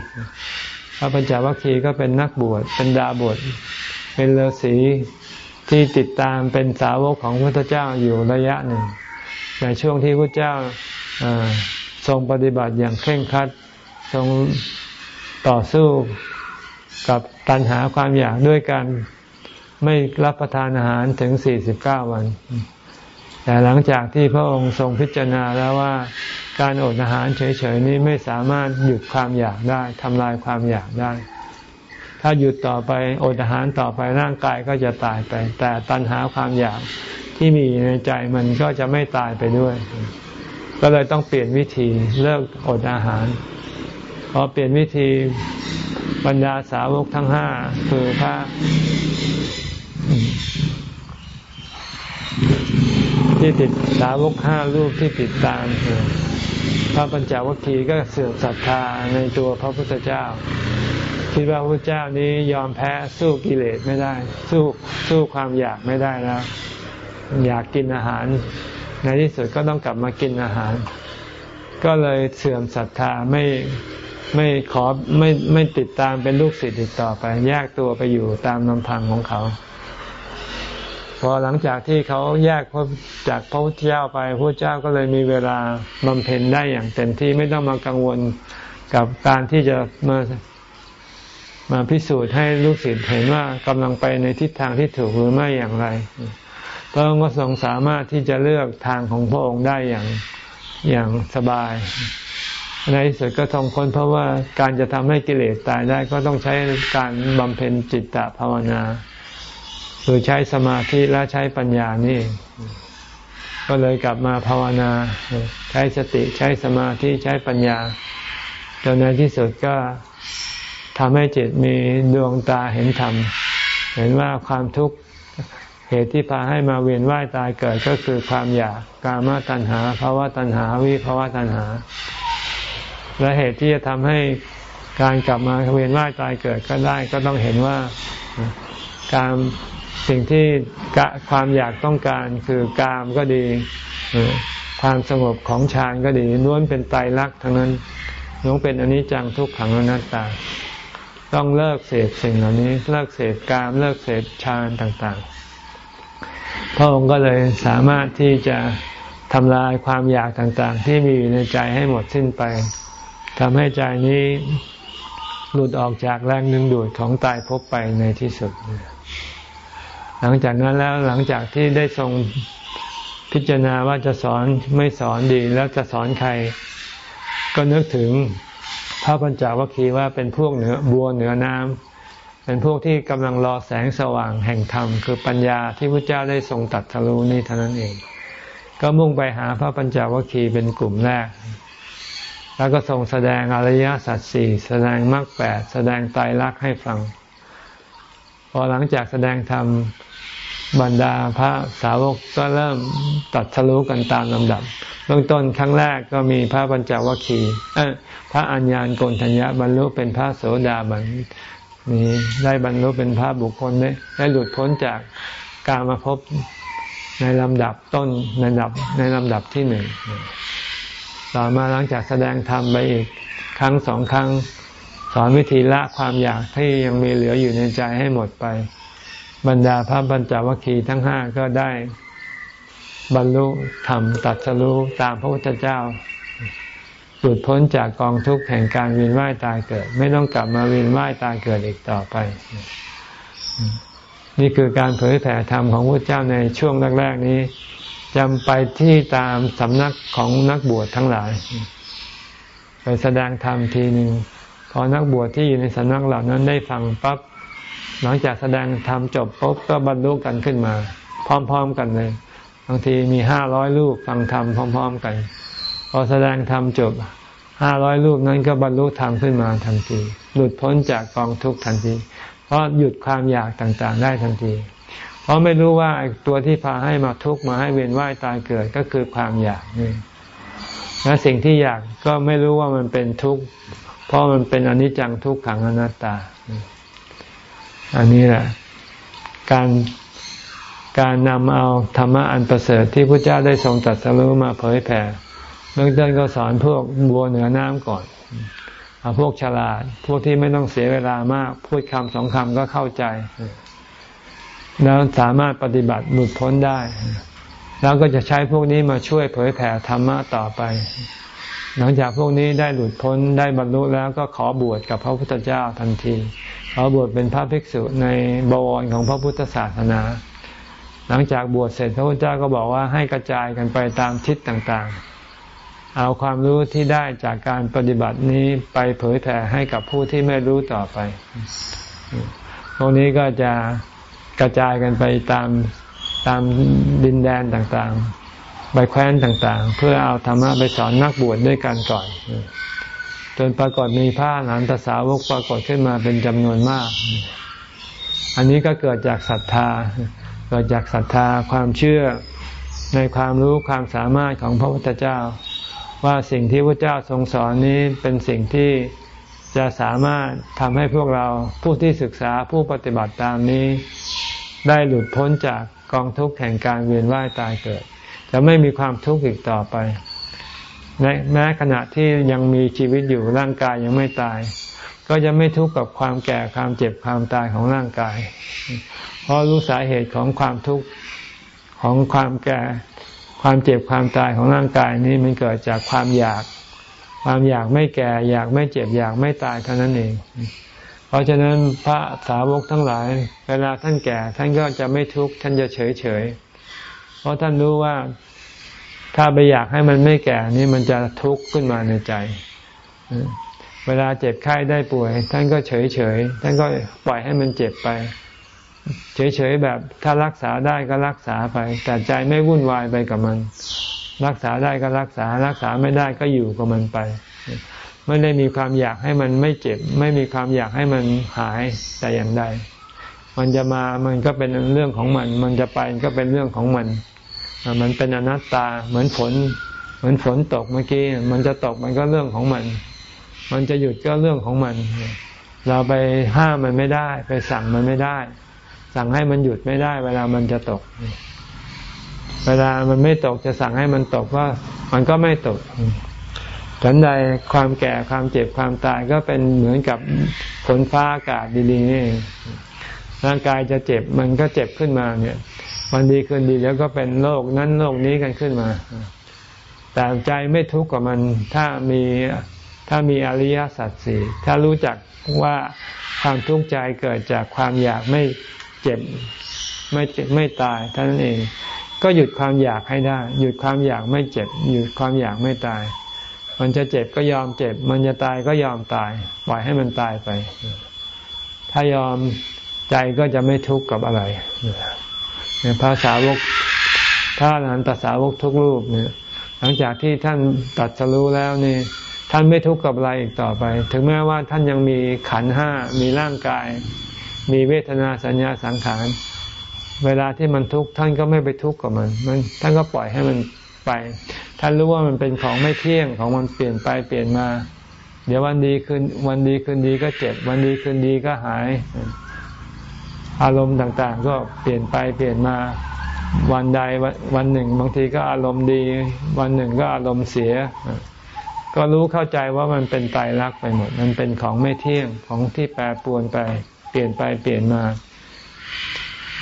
A: พระปัญจวัคคีย์ก็เป็นนักบวชเป็นดาบวชเป็นฤาษีที่ติดตามเป็นสาวกของพระพุทธเจ้าอยู่ระยะหนึ่ง ในช่วงที่พระเจ้า ทรงปฏิบัติอย่างเคร่งครัด ทรงต่อสู้กับตัณหาความอยากด้วยการไม่รับประทานอาหารถึง 49 วัน แต่หลังจากที่พระองค์ทรงพิจารณาแล้วว่าการอดอาหารเฉยๆนี้ไม่สามารถหยุดความอยากได้ทำลายความอยากได้ ถ้าหยุดต่อไปอดอาหารต่อไปร่างกายก็จะตายไป แต่ตัณหาความอยากที่มีในใจมันก็จะไม่ตายไปด้วย ก็เลยต้องเปลี่ยนวิธีเลิกอดอาหารพอเปลี่ยนวิธีบรรดาสาวกทั้งห้าคือพระที่ติดสาวกห้ารูปที่ติดตามคือพระปัญจวัคคีย์ก็เสื่อมศรัทธาในตัวพระพุทธเจ้า คิดว่าพระเจ้านี้ยอมแพ้สู้กิเลสไม่ได้ สู้สู้ความอยากไม่ได้แล้ว อยากกินอาหาร ในที่สุดก็ต้องกลับมากินอาหาร ก็เลยเสื่อมศรัทธาไม่ไม่ขอไม่ไม่ติดตามเป็นลูกศิษย์ติดต่อไป แยกตัวไปอยู่ตามลำพังของเขา พอหลังจากที่เขาแยกจากพระพุทธเจ้าไปพระเจ้าก็เลยมีเวลาบำเพ็ญได้อย่างเต็มที่ไม่ต้องมากังวลกับการที่จะมามาพิสูจน์ให้ลูกศิษย์เห็นว่ากำลังไปในทิศทางที่ถูกหรือไม่อย่างไร พระองค์ก็ทรงสามารถที่จะเลือกทางของพระองค์ได้อย่างอย่างสบาย ในที่สุดก็ทรงค้นเพราะว่าการจะทำให้กิเลสตายได้ก็ต้องใช้การบำเพ็ญจิตตภาวนาคือใช้สมาธิและใช้ปัญญานี่ ก็เลยกลับมาภาวนา ใช้สติใช้สมาธิใช้ปัญญาจนในที่สุดก็ทำให้จิตมีดวงตาเห็นธรรม เห็นว่าความทุกข์ เหตุที่พาให้มาเวียนว่ายตายเกิดก็คือความอยากกามตัณหาภาวะตัณหาวิภาวะตัณหา และเหตุที่จะทำให้การกลับมาเวียนว่ายตายเกิดก็ได้ก็ต้องเห็นว่าการสิ่งที่ความอยากต้องการคือกามก็ดีความสงบของฌานก็ดีล้วนเป็นไตรลักษณ์ทั้งนั้นล้วนเป็นอนิจจังทุกขังอนัตตา ต้องเลิกเสพสิ่งเหล่านี้ เลิกเสพกามเลิกเสพฌานต่าง ๆ พระองค์ก็เลยสามารถที่จะทำลายความอยากต่างๆ ที่มีอยู่ในใจให้หมดสิ้นไปทำให้ใจนี้หลุดออกจากแรงดึงดูดของตายพบไปในที่สุด หลังจากนั้นแล้วหลังจากที่ได้ทรงพิจารณาว่าจะสอนไม่สอนดีแล้วจะสอนใคร ก็นึกถึงพระปัญจวัคคีย์ว่าเป็นพวกเหนือบัวเหนือน้ำ เป็นพวกที่กำลังรอแสงสว่างแห่งธรรม คือปัญญาที่พระเจ้าได้ทรงตัดทะลุนี่เท่านั้นเอง ก็มุ่งไปหาพระปัญจวัคคีย์เป็นกลุ่มแรก แล้วก็ทรงแสดงอริยสัจสี่แสดงมรรคแปดแสดงไตรลักษณ์ให้ฟัง พอหลังจากแสดงธรรมบรรดาพระสาวกก็เริ่มตัดทะลุกันตามลำดับ เบื้องต้นครั้งแรกก็มีพระปัญจวัคคีย์พระอัญญาณโกนทัญญะบรรลุเป็นพระโสดาบัน มีได้บรรลุเป็นพระบุคคลได้ได้หลุดพ้นจากการมาพบในลำดับต้นในลำดับในลำดับที่หนึ่งต่อมาหลังจากแสดงธรรมไปอีกครั้งสองครั้ง สอนวิธีละความอยากที่ยังมีเหลืออยู่ในใจให้หมดไป บรรดาพระบัญจวัคคีทั้งห้าก็ได้บรรลุธรรมตัดสรู้ตามพระพุทธเจ้า หลุดพ้นจากกองทุกข์แห่งการเวียนว่ายตายเกิด ไม่ต้องกลับมาเวียนว่ายตายเกิดอีกต่อไป นี่คือการเผยแผ่ธรรมของพระเจ้าในช่วงแรกๆนี้จำไปที่ตามสำนักของนักบวชทั้งหลาย ไปแสดงธรรมทีหนึ่งพอนักบวชที่อยู่ในสำนักเหล่านั้นได้ฟังปั๊บหลังจากแสดงธรรมจบปุ๊บก็บรรลุกันขึ้นมา พร้อม ๆ กันเลย บางทีมีห้าร้อยลูกฟังธรรมพร้อม ๆ กัน พอแสดงธรรมจบห้าร้อยลูกนั้นก็บรรลุธรรมขึ้นมาทันที หลุดพ้นจากกองทุกข์ทันที เพราะหยุดความอยากต่างๆ ได้ทันที เพราะไม่รู้ว่าตัวที่พาให้มาทุกข์มาให้เวียนว่ายตายเกิดก็คือความอยากนี่และสิ่งที่อยากก็ไม่รู้ว่ามันเป็นทุกข์เพราะมันเป็นอนิจจังทุกขังอนัตตา อันนี้แหละ การการนำเอาธรรมะอันประเสริฐที่พระเจ้าได้ทรงตรัสรู้มาเผยแผ่ เบื้องต้นก็สอนพวกบัวเหนือน้ำก่อนเอาพวกฉลาด พวกที่ไม่ต้องเสียเวลามาก พูดคำสองคำก็เข้าใจ แล้วสามารถปฏิบัติหลุดพ้นได้ แล้วก็จะใช้พวกนี้มาช่วยเผยแผ่ธรรมะต่อไป หลังจากพวกนี้ได้หลุดพ้นได้บรรลุแล้วก็ขอบวชกับพระพุทธเจ้าทันทีขาบวชเป็นพระภิกษุในบวรของพระพุทธศาสนา หลังจากบวชเสร็จพระพุทธเจ้าก็บอกว่าให้กระจายกันไปตามทิศต่างๆ เอาความรู้ที่ได้จากการปฏิบัตินี้ไปเผยแผ่ให้กับผู้ที่ไม่รู้ต่อไป ตรงนี้ก็จะกระจายกันไปตามตามดินแดนต่างๆไปแคว้นต่างๆ เพื่อเอาธรรมะไปสอนนักบวชดด้วยกันก่อน จนปรากฏมีพระหลานตสาวกปรากฏขึ้นมาเป็นจำนวนมาก อันนี้ก็เกิดจากศรัทธา เกิดจากศรัทธาความเชื่อในความรู้ความสามารถของพระพุทธเจ้า ว่าสิ่งที่พระเจ้าทรงสอนนี้เป็นสิ่งที่จะสามารถทำให้พวกเราผู้ที่ศึกษาผู้ปฏิบัติตามนี้ ได้หลุดพ้นจากกองทุกข์แห่งการเวียนว่ายตายเกิด จะไม่มีความทุกข์อีกต่อไปแม้ขณะที่ยังมีชีวิตอยู่ร่างกายยังไม่ตาย ก็จะไม่ทุกข์กับความแก่ความเจ็บความตายของร่างกาย เพราะรู้สาเหตุของความทุกข์ของความแก่ ความเจ็บความตายของร่างกายนี้มันเกิดจากความอยาก ความอยากไม่แก่ อยากไม่เจ็บอยากไม่ตายเท่านั้นเอง เพราะฉะนั้นพระสาวกทั้งหลาย เวลาท่านแก่ ท่านก็จะไม่ทุกข์ท่านจะเฉยเฉยเพราะท่านรู้ว่าถ้าไปอยากให้มันไม่แก่นี่มันจะทุกข์ขึ้นมาในใจ เวลาเจ็บไข้ได้ป่วย ท่านก็เฉยเฉยท่านก็ปล่อยให้มันเจ็บไป เฉยเฉยแบบถ้ารักษาได้ก็รักษาไป แต่ใจไม่วุ่นวายไปกับมัน รักษาได้ก็รักษา รักษาไม่ได้ก็อยู่กับมันไป ไม่ได้มีความอยากให้มันไม่เจ็บ ไม่มีความอยากให้มันหายแต่อย่างใดมันจะมามันก็เป็นเรื่องของมัน มันจะไปก็เป็นเรื่องของมัน มันเป็นอนัตตาเหมือนฝน เหมือนฝนตกเมื่อกี้ มันจะตกมันก็เรื่องของมัน มันจะหยุดก็เรื่องของมัน เราไปห้ามมันไม่ได้ ไปสั่งมันไม่ได้ สั่งให้มันหยุดไม่ได้ เวลามันจะตก เวลามันไม่ตกจะสั่งให้มันตกว่า มันก็ไม่ตกฉันใดความแก่ความเจ็บความตายก็เป็นเหมือนกับฝนฟ้าอากาศดีๆนี่ร่างกายจะเจ็บมันก็เจ็บขึ้นมาเนี่ย วันดีคืนดีแล้วก็เป็นโรคนั้นโรคนี้กันขึ้นมา แต่ใจไม่ทุกข์กับมัน ถ้ามีถ้ามีอริยสัจสี่ถ้ารู้จักว่าความทุกข์ใจเกิดจากความอยากไม่ เจ็บไม่เจ็บไม่ตายท่านั้นเอง ก็หยุดความอยากให้ได้ หยุดความอยากไม่เจ็บ หยุดความอยากไม่ตาย มันจะเจ็บก็ยอมเจ็บ มันจะตายก็ยอมตาย ปล่อยให้มันตายไป ถ้ายอมใจก็จะไม่ทุกข์กับอะไรเนี่ยภาษาวกถ้านันตัสาวกทุกรูปเนี่ย หลังจากที่ท่านตัดสรู้แล้วนี่ท่านไม่ทุกข์กับอะไรอีกต่อไป ถึงแม้ว่าท่านยังมีขันห้ามีร่างกาย มีเวทนาสัญญาสังขาร เวลาที่มันทุกข์ท่านก็ไม่ไปทุกข์กับมันมัน ท่านก็ปล่อยให้มันไป ท่านรู้ว่ามันเป็นของไม่เที่ยงของมันเปลี่ยนไปเปลี่ยนมา เดี๋ยววันดีคืนวันดีคืนดีก็เจ็บ วันดีคืนดีก็หาย อารมณ์ต่างๆ ก็เปลี่ยนไปเปลี่ยนมาวันใดวันหนึ่ง บางทีก็อารมณ์ดี วันหนึ่งก็อารมณ์เสีย ก็รู้เข้าใจว่ามันเป็นไตรลักษณ์ไปหมด มันเป็นของไม่เที่ยงของที่แปรปรวนไป เปลี่ยนไปเปลี่ยนมา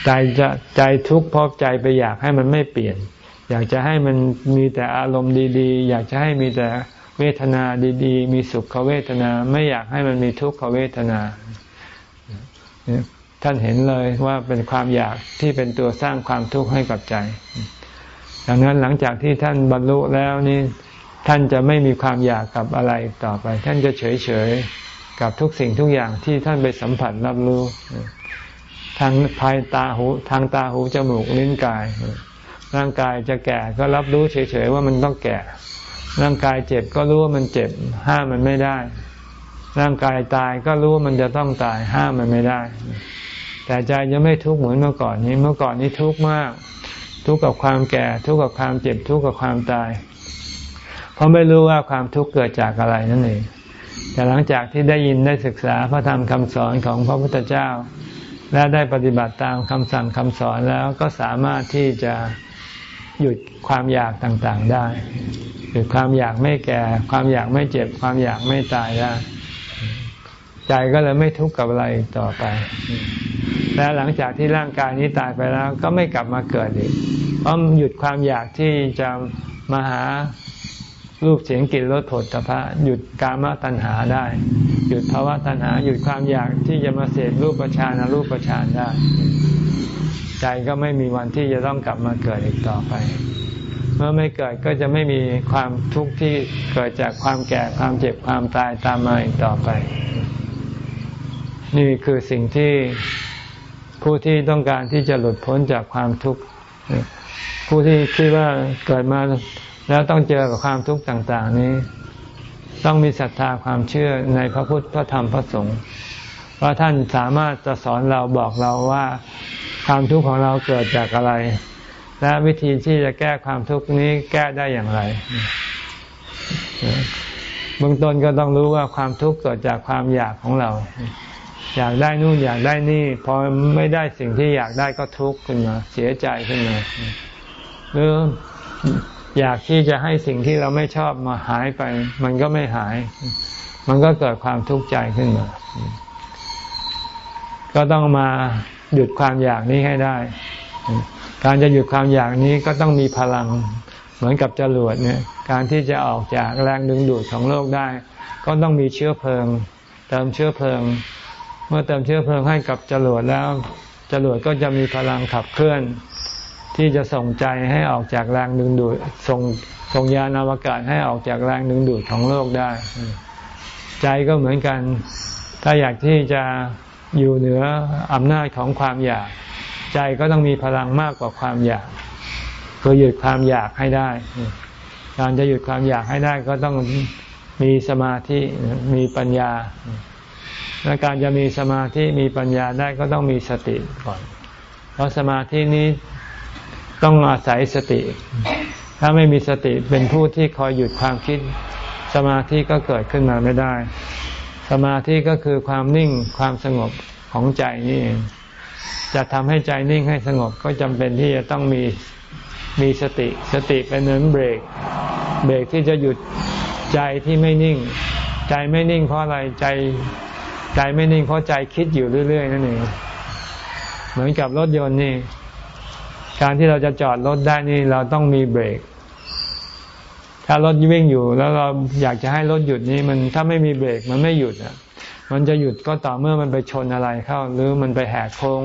A: ใจจะใจทุกข์เพราะใจไปอยากให้มันไม่เปลี่ยน อยากจะให้มันมีแต่อารมณ์ดีๆ อยากจะให้มีแต่เวทนาดีๆ มีสุขเวทนา ไม่อยากให้มันมีทุกขเวทนา ท่านเห็นเลยว่าเป็นความอยากที่เป็นตัวสร้างความทุกข์ให้กับใจ ดังนั้นหลังจากที่ท่านบรรลุแล้วนี่ท่านจะไม่มีความอยากกับอะไรต่อไป ท่านจะเฉยเฉย กับทุกสิ่งทุกอย่างที่ท่านไปสัมผัสรับรู้ ทางภายตาหูทางตาหูจมูกลิ้นกาย ร่างกายจะแก่ก็รับรู้เฉยๆว่ามันต้องแก่ ร่างกายเจ็บก็รู้ว่ามันเจ็บ ห้ามมันไม่ได้ ร่างกายตายก็รู้ว่ามันจะต้องตาย ห้ามมันไม่ได้ แต่ใจยังไม่ทุกข์เหมือนเมื่อก่อนนี้ เมื่อก่อนนี้ทุกข์มาก ทุกข์กับความแก่ ทุกข์กับความเจ็บ ทุกข์กับความตาย เพราะไม่รู้ว่าความทุกข์เกิดจากอะไรนั่นเอง แต่หลังจากที่ได้ยินได้ศึกษาพระธรรมคำสอนของพระพุทธเจ้า และได้ปฏิบัติตามคำสั่งคำสอนแล้วก็สามารถที่จะหยุดความอยากต่างๆได้หยุดความอยากไม่แก่ ความอยากไม่เจ็บ ความอยากไม่ตายได้ใจก็เลยไม่ทุกข์กับอะไรต่อไป และหลังจากที่ร่างกายนี้ตายไปแล้ว ก็ไม่กลับมาเกิดอีกเพราะหยุดความอยากที่จะมาหา รูปเสียงกลิ่นรสผลตภะหยุดกามตัณหาได้ หยุดภาวะตัณหา หยุดความอยากที่จะมาเสพรูปประชานรูปประชานได้ ใจก็ไม่มีวันที่จะต้องกลับมาเกิดอีกต่อไป เมื่อไม่เกิดก็จะไม่มีความทุกข์ที่เกิดจากความแก่ความเจ็บความตายตามมาอีกต่อไป นี่คือสิ่งที่ผู้ที่ต้องการที่จะหลุดพ้นจากความทุกข์ผู้ที่คิดว่าเกิดมา แล้วต้องเจอกับความทุกข์ต่าง ๆ นี้ ต้องมีศรัทธาความเชื่อในพระพุทธพระธรรมพระสงฆ์ว่าท่านสามารถจะสอนเราบอกเราว่าความทุกข์ของเราเกิดจากอะไร และวิธีที่จะแก้ความทุกข์นี้แก้ได้อย่างไรเบื้องต้นก็ต้องรู้ว่าความทุกข์เกิดจากความอยากของเรา อยากได้นู่นอยากได้นี่พอไม่ได้สิ่งที่อยากได้ก็ทุกข์ขึ้นมา เสียใจขึ้นมาหรือ อยากที่จะให้สิ่งที่เราไม่ชอบมาหายไป มันก็ไม่หาย มันก็เกิดความทุกข์ใจขึ้นมา ก็ต้องมาหยุดความอยากนี้ให้ได้ การจะหยุดความอยากนี้ก็ต้องมีพลัง เหมือนกับจรวดเนี่ย การที่จะออกจากแรงดึงดูดของโลกได้ ก็ต้องมีเชื้อเพลิง เติมเชื้อเพลิง เมื่อเติมเชื้อเพลิงให้กับจรวดแล้วจรวดก็จะมีพลังขับเคลื่อน ที่จะส่งใจให้ออกจากแรงดึงดูดส่งส่งยานอวกาศให้ออกจากแรงดึงดูดของโลกได้ ใจก็เหมือนกัน ถ้าอยากที่จะอยู่เหนืออำนาจของความอยาก ใจก็ต้องมีพลังมากกว่าความอยากคือหยุดความอยากให้ได้การจะหยุดความอยากให้ได้ก็ต้องมีสมาธิมีปัญญา และการจะมีสมาธิมีปัญญาได้ก็ต้องมีสติก่อน เพราะสมาธินี้ ต้องอาศัยสติ ถ้าไม่มีสติเป็นผู้ที่คอยหยุดความคิด สมาธิก็เกิดขึ้นมาไม่ได้ สมาธิก็คือความนิ่งความสงบของใจนี่จะทำให้ใจนิ่งให้สงบก็จำเป็นที่จะต้องมีมีสติ สติเป็นเหมือนเบรก เบรกที่จะหยุดใจที่ไม่นิ่ง ใจไม่นิ่งเพราะอะไรใจใจไม่นิ่งเพราะใจคิดอยู่เรื่อยๆนั่นเองเหมือนกับรถยนต์นี่ การที่เราจะจอดรถได้นี่เราต้องมีเบรก ถ้ารถวิ่งอยู่แล้วเราอยากจะให้รถหยุดนี่มันถ้าไม่มีเบรกมันไม่หยุดอะ มันจะหยุดก็ต่อเมื่อมันไปชนอะไรเข้า หรือมันไปแหกโค้ง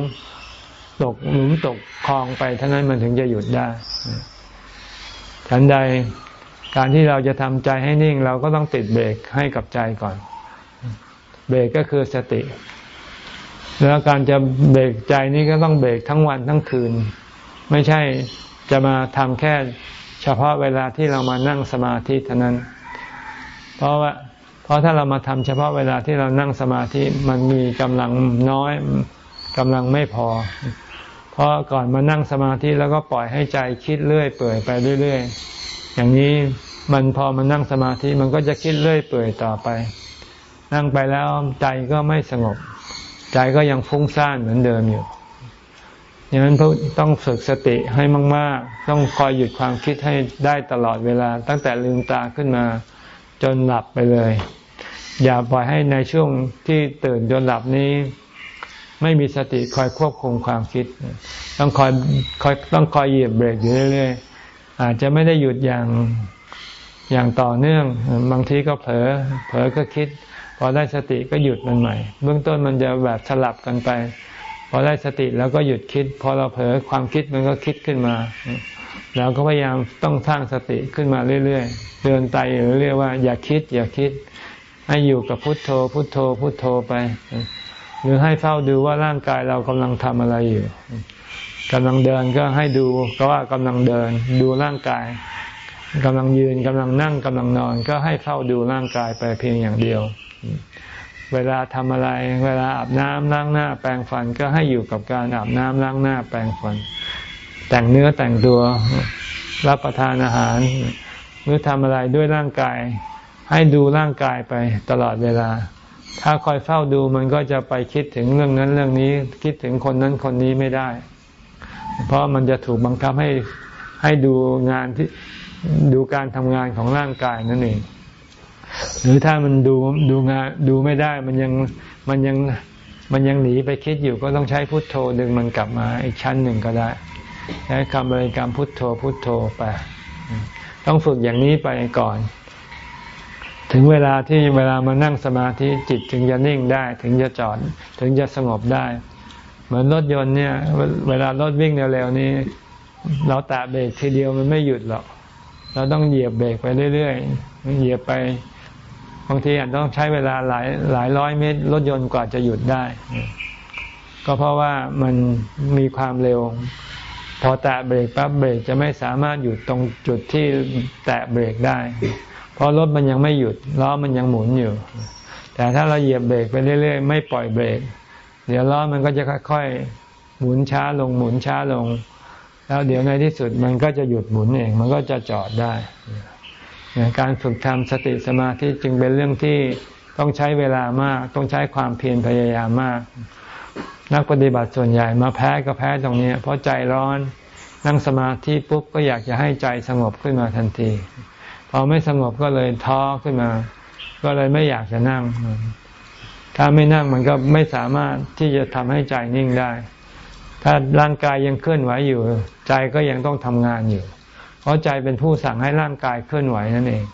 A: ตกหลุมตกคลองไปเท่านั้นมันถึงจะหยุดได้ฉันใดการที่เราจะทำใจให้นิ่ง เราก็ต้องติดเบรกให้กับใจก่อน เบรกก็คือสติ แล้วการจะเบรกใจนี้ก็ต้องเบรกทั้งวันทั้งคืน ไม่ใช่จะมาทำแค่เฉพาะเวลาที่เรามานั่งสมาธิเท่านั้น เพราะว่าเพราะถ้าเรามาทำเฉพาะเวลาที่เรานั่งสมาธิมันมีกำลังน้อยกำลังไม่พอ เพราะก่อนมานั่งสมาธิแล้วก็ปล่อยให้ใจคิดเรื่อยเปื่อยไปเรื่อยๆ อย่างนี้มันพอมานั่งสมาธิมันก็จะคิดเรื่อยเปื่อยต่อไป นั่งไปแล้วใจก็ไม่สงบ ใจก็ยังฟุ้งซ่านเหมือนเดิมอยู่ อย่างนั้นต้องฝึกสติให้มาก ๆ ต้องคอยหยุดความคิดให้ได้ตลอดเวลา ตั้งแต่ลืมตาขึ้นมาจนหลับไปเลย อย่าปล่อยให้ในช่วงที่ตื่นจนหลับนี้ ไม่มีสติคอยควบคุมความคิด ต้องคอยคอยต้องคอยเหยียบเบรกอยู่เรื่อยๆอาจจะไม่ได้หยุดอย่างอย่างต่อเนื่องบางทีก็เผลอเผลอก็คิด พอได้สติก็หยุดมันใหม่ เบื้องต้นมันจะแบบสลับกันไป อได้สติแล้วก็หยุดคิด พอเราเผลอความคิดมันก็คิดขึ้นมาเราก็พยายามต้องสร้างสติขึ้นมาเรื่อยๆ เดินไตหรือเรียกว่า อย่าคิด อย่าคิด ให้อยู่กับพุทโธ พุทโธ พุทโธไป หรือให้เฝ้าดูว่าร่างกายเรากำลังทำอะไรอยู่กำลังเดินก็ให้ดูก็ว่ากำลังเดิน ดูร่างกายกำลังยืนกำลังนั่งกำลังนอน ก็ให้เฝ้าดูร่างกายไปเพียงอย่างเดียว เวลาทำอะไร เวลาอาบน้ำล้างหน้าแปรงฟันก็ให้อยู่กับการอาบน้ำล้างหน้าแปรงฟัน แต่งเนื้อแต่งตัวรับประทานอาหาร หรือทำอะไรด้วยร่างกาย ให้ดูร่างกายไปตลอดเวลา ถ้าคอยเฝ้าดูมันก็จะไปคิดถึงเรื่องนั้นเรื่องนี้ คิดถึงคนนั้นคนนี้ไม่ได้ เพราะมันจะถูกบังคับให้ให้ดูงานที่ดูการทำงานของร่างกายนั่นเอง หรือถ้ามันดูดูงานดูไม่ได้มันยังมันยังมันยังหนีไปคิดอยู่ก็ต้องใช้พุทโธดึงมันกลับมาอีกชั้นหนึ่งก็ได้ใช้คำบริกรรมพุทโธพุทโธไป ต้องฝึกอย่างนี้ไปก่อน ถึงเวลาที่เวลามานั่งสมาธิจิตถึงจะนิ่งได้ ถึงจะจอดถึงจะสงบได้ เหมือนรถยนต์เนี่ย เวลารถวิ่งเร็วๆนี้ เราแตะเบรกทีเดียวมันไม่หยุดหรอก เราต้องเหยียบเบรกไปเรื่อยๆเหยียบไป บางทีอาจต้องใช้เวลาหลายหลายร้อยเมตรรถยนต์กว่าจะหยุดได้ ก็เพราะว่ามันมีความเร็ว พอแตะเบรกปั๊บเบรกจะไม่สามารถหยุดตรงจุดที่แตะเบรกได้ เพราะรถมันยังไม่หยุดล้อมันยังหมุนอยู่ แต่ถ้าเราเหยียบเบรกไปเรื่อย ๆ ไม่ปล่อยเบรก เดี๋ยวล้อมันก็จะค่อยๆหมุนช้าลงหมุนช้าลง แล้วเดี๋ยวในที่สุดมันก็จะหยุดหมุนเอง มันก็จะจอดได้ การฝึกทำสติสมาธิจึงเป็นเรื่องที่ต้องใช้เวลามาก ต้องใช้ความเพียรพยายามมาก นักปฏิบัติส่วนใหญ่มาแพ้ก็แพ้ตรงนี้ เพราะใจร้อนนั่งสมาธิปุ๊บก็อยากจะให้ใจสงบขึ้นมาทันที พอไม่สงบก็เลยท้อขึ้นมา ก็เลยไม่อยากจะนั่ง ถ้าไม่นั่งมันก็ไม่สามารถที่จะทำให้ใจนิ่งได้ ถ้าร่างกายยังเคลื่อนไหวอยู่ ใจก็ยังต้องทำงานอยู่ เพราะใจเป็นผู้สั่งให้ร่างกายเคลื่อนไหวนั่นเอง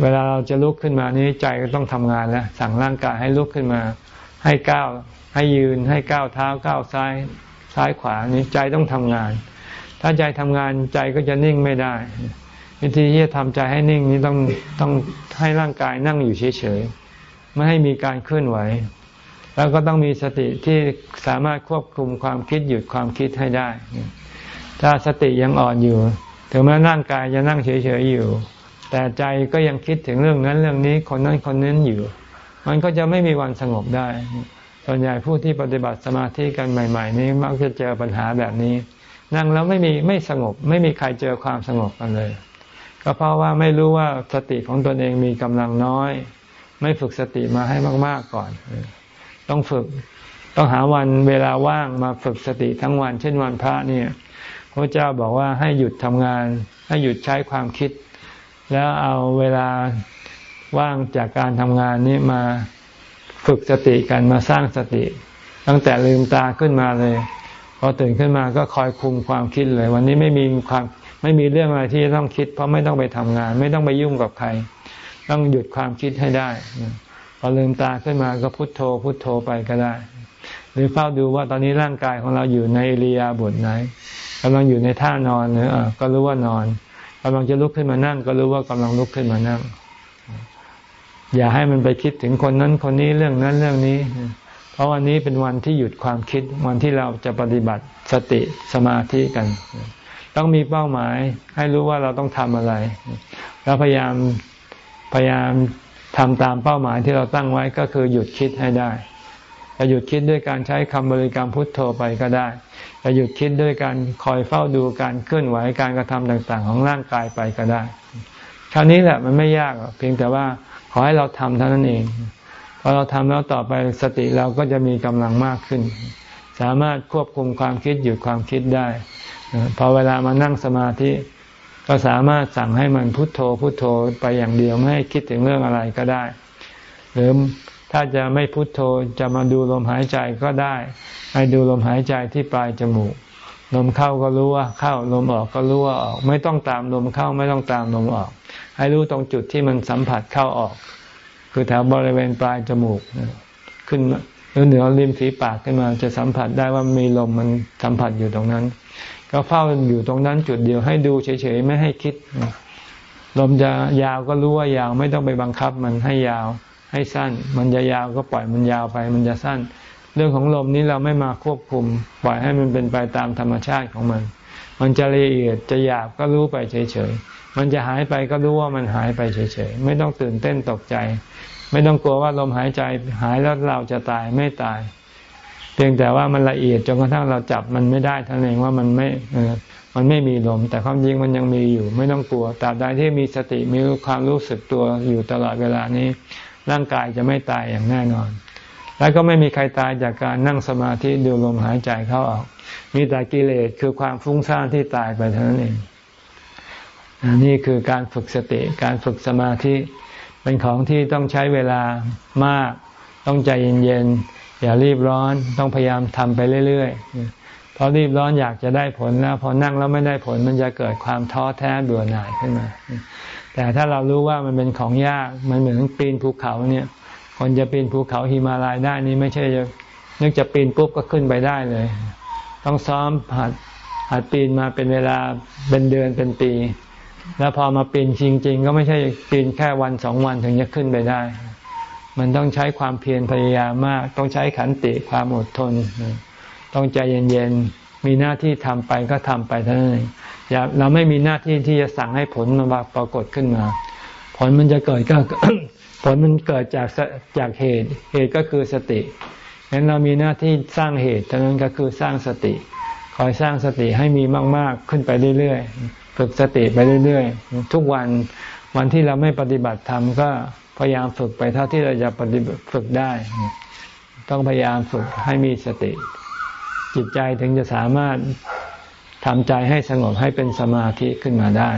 A: เวลาเราจะลุกขึ้นมานี้ใจก็ต้องทำงานแล้วสั่งร่างกายให้ลุกขึ้นมา ให้ก้าวให้ยืนให้ก้าวเท้าก้าวซ้ายซ้ายขวานี้ใจต้องทำงาน ถ้าใจทำงานใจก็จะนิ่งไม่ได้ วิธีที่จะทำใจให้นิ่งนี้ต้องต้องให้ร่างกายนั่งอยู่เฉยๆไม่ให้มีการเคลื่อนไหว แล้วก็ต้องมีสติที่สามารถควบคุมความคิดหยุดความคิดให้ได้ ถ้าสติยังอ่อนอยู่ ถึงแม้ร่างกายจะนั่งเฉยๆอยู่ แต่ใจก็ยังคิดถึงเรื่องนั้นเรื่องนี้คนนั้นคนนั้นอยู่ มันก็จะไม่มีวันสงบได้ ส่วนใหญ่ผู้ที่ปฏิบัติสมาธิกันใหม่ ๆ นี้มักจะเจอปัญหาแบบนี้ นั่งแล้วไม่มีไม่สงบ ไม่มีใครเจอความสงบกันเลย ก็เพราะว่าไม่รู้ว่าสติของตนเองมีกำลังน้อย ไม่ฝึกสติมาให้มาก ๆก่อน ต้องฝึกต้องหาวันเวลาว่างมาฝึกสติทั้งวัน เช่นวันพระเนี่ย พระเจ้าบอกว่าให้หยุดทำงาน ให้หยุดใช้ความคิด แล้วเอาเวลาว่างจากการทำงานนี้มาฝึกสติกันมาสร้างสติ ตั้งแต่ลืมตาขึ้นมาเลยพอตื่นขึ้นมาก็คอยคุมความคิดเลย วันนี้ไม่มีความไม่มีเรื่องอะไรที่จะต้องคิด เพราะไม่ต้องไปทำงาน ไม่ต้องไปยุ่งกับใคร ต้องหยุดความคิดให้ได้พอลืมตาขึ้นมาก็พุโทโธ พุโทโธไปก็ได้ หรือเฝ้าดูว่าตอนนี้ร่างกายของเราอยู่ในเรียบทไหน กำลังอยู่ในท่านอนเนือก็รู้ว่านอนกำลังจะลุกขึ้นมานั่ง ก็รู้ว่ากำลังลุกขึ้นมานั่ง อย่าให้มันไปคิดถึงคนนั้นคนนี้เรื่องนั้นเรื่องนี้ เพราะวันนี้เป็นวันที่หยุดความคิดวันที่เราจะปฏิบัติสติสมาธิกัน ต้องมีเป้าหมาย ให้รู้ว่าเราต้องทำอะไร แล้วพยายามพยายามทำตามเป้าหมายที่เราตั้งไว้ก็คือหยุดคิดให้ได้ จะหยุดคิดด้วยการใช้คำบริกรรมพุทโธไปก็ได้ จะหยุดคิดด้วยการคอยเฝ้าดูการเคลื่อนไหวการกระทำต่างๆ ของร่างกายไปก็ได้คราวนี้แหละมันไม่ยากเพียงแต่ว่าขอให้เราทำเท่านั้นเองพอเราทำแล้วต่อไปสติเราก็จะมีกำลังมากขึ้น สามารถควบคุมความคิดหยุดความคิดได้พอเวลามานั่งสมาธิก็สามารถสั่งให้มันพุโทโธพุโทโธไปอย่างเดียวไม่ให้คิดถึงเรื่องอะไรก็ได้ หรือ ถ้าจะไม่พุโทโธจะมาดูลมหายใจก็ได้ ให้ดูลมหายใจที่ปลายจมูก ลมเข้าก็รู้ว่าเข้าลมออกก็รู้ว่าออก ไม่ต้องตามลมเข้าไม่ต้องตามลมออก ให้รู้ตรงจุดที่มันสัมผัสเข้าออก คือแถวบริเวณปลายจมูกขึ้นหรือเหนือริมฝีปากขึ้นมา จะสัมผัสได้ว่ามีลมมันสัมผัสอยู่ตรงนั้น ก็เฝ้าอยู่ตรงนั้นจุดเดียวให้ดูเฉยๆไม่ให้คิดลมจะยาวก็รู้ว่ายาวไม่ต้องไปบังคับมันให้ยาว ให้สั้น มันจะยาวก็ปล่อยมันยาวไป มันจะสั้น เรื่องของลมนี้เราไม่มาควบคุม ปล่อยให้มันเป็นไปตามธรรมชาติของมัน มันจะละเอียดจะหยาบก็รู้ไปเฉยๆ มันจะหายไปก็รู้ว่ามันหายไปเฉยๆ ไม่ต้องตื่นเต้นตกใจ ไม่ต้องกลัวว่าลมหายใจหายแล้วเราจะตายไม่ตาย เพียงแต่ว่ามันละเอียดจนกระทั่งเราจับมันไม่ได้ท่านเองว่ามันไม่มันไม่มีลม แต่ความจริงมันยังมีอยู่ ไม่ต้องกลัวตราบใดที่มีสติมีความรู้สึกตัวอยู่ตลอดเวลานี้ ร่างกายจะไม่ตายอย่างแน่นอน แล้วก็ไม่มีใครตายจากการนั่งสมาธิดูลมหายใจเข้าออก มีแต่กิเลสคือความฟุ้งซ่านที่ตายไปเท่านั้นเองนี่คือการฝึกสติการฝึกสมาธิเป็นของที่ต้องใช้เวลามาก ต้องใจเย็นๆอย่ารีบร้อนต้องพยายามทำไปเรื่อยๆพอรีบร้อนอยากจะได้ผลแล้วพอนั่งแล้วไม่ได้ผลมันจะเกิดความท้อแท้เบื่อหน่ายขึ้นมา แต่ถ้าเรารู้ว่ามันเป็นของยากมันเหมือนปีนภูเขาเนี่ย คนจะปีนภูเขาหิมาลัยได้นี่ไม่ใช่จะนึกจะปีนปุ๊บก็ขึ้นไปได้เลย ต้องซ้อมหัดหัดปีนมาเป็นเวลาเป็นเดือนเป็นปี แล้วพอมาปีนจริง ๆ ก็ไม่ใช่ปีนแค่วันสองวันถึงจะขึ้นไปได้ มันต้องใช้ความเพียรพยายามมาก ต้องใช้ขันติความอดทน ต้องใจเย็นๆมีหน้าที่ทำไปก็ทำไปเท่านั้นเอง อย่าเราไม่มีหน้าที่ที่จะสั่งให้ผลมันปรากฏขึ้นมา ผลมันจะเกิดก็ผลมันเกิดจากจากเหตุ เหตุก็คือสติงั้นเรามีหน้าที่สร้างเหตุเท่านั้นก็คือสร้างสติ คอยสร้างสติให้มีมาก ๆ ขึ้นไปเรื่อยๆ ฝึกสติไปเรื่อยๆ ทุกวันวันที่เราไม่ปฏิบัติธรรมก็พยายามฝึกไปเท่าที่เราจะปฏิบัติฝึกได้ ต้องพยายามฝึกให้มีสติ จิตใจถึงจะสามารถ ทำใจให้สงบให้เป็นสมาธิขึ้นมาได้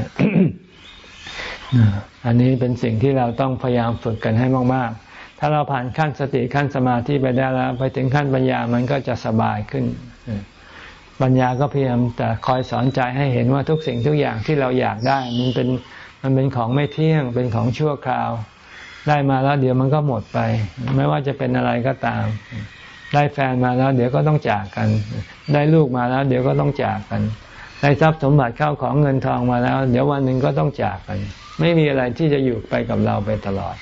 A: อันนี้เป็นสิ่งที่เราต้องพยายามฝึกกันให้มาก ๆ ถ้าเราผ่านขั้นสติขั้นสมาธิไปได้แล้ว ไปถึงขั้นปัญญามันก็จะสบายขึ้น ปัญญาก็เพยายามแต่คอยสอนใจให้เห็นว่าทุกสิ่งทุกอย่างที่เราอยากได้ มันเป็นมันเป็นของไม่เที่ยง เป็นของชั่วคราว ได้มาแล้วเดี๋ยวมันก็หมดไป ไม่ว่าจะเป็นอะไรก็ตาม ได้แฟนมาแล้วเดี๋ยวก็ต้องจากกัน ได้ลูกมาแล้ว เดี๋ยวก็ต้องจากกัน ได้ทรัพย์สมบัติเข้าของเงินทองมาแล้ว เดี๋ยววันหนึ่งก็ต้องจากกัน ไม่มีอะไรที่จะอยู่ไปกับเราไปตลอด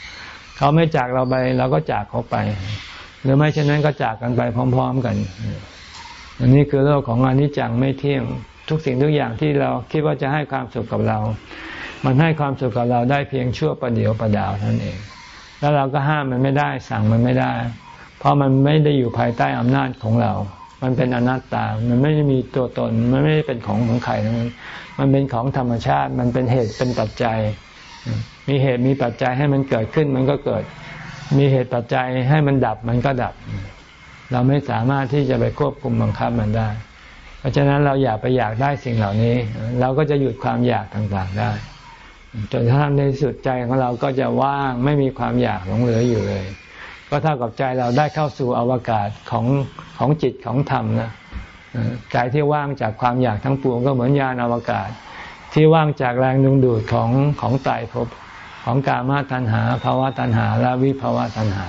A: เขาไม่จากเราไปเราก็จากเขาไป หรือไม่เช่นนั้นก็จากกันไปพร้อม ๆกัน อันนี้คือโลกของอนิจจังไม่เที่ยงทุกสิ่งทุกอย่างที่เราคิดว่าจะให้ความสุขกับเรา มันให้ความสุขกับเราได้เพียงชั่วประเดียวประดาวนั่นเอง แล้วเราก็ห้ามมันไม่ได้ สั่งมันไม่ได้ เพราะมันไม่ได้อยู่ภายใต้อำนาจของเรา มันเป็นอนัตตา มันไม่ได้มีตัวตน มันไม่ได้เป็นของของใครทั้งนั้นมันเป็นของธรรมชาติ มันเป็นเหตุเป็นปัจจัย มีเหตุมีปัจจัยให้มันเกิดขึ้นมันก็เกิด มีเหตุปัจจัยให้มันดับมันก็ดับ เราไม่สามารถที่จะไปควบคุมบังคับมันได้ เพราะฉะนั้นเราอย่าไปอยากได้สิ่งเหล่านี้ เราก็จะหยุดความอยากต่างๆได้จนถ้าในสุดใจของเราก็จะว่างไม่มีความอยากหลงเหลืออยู่เลย ก็เท่ากับใจเราได้เข้าสู่อวกาศของของจิตของธรรมนะใจที่ว่างจากความอยากทั้งปวงก็เหมือนยานอวกาศ ที่ว่างจากแรงดึงดูดของของไตภพของกามาตัณหาภาวะตัณหา และวิภาวะตัณหา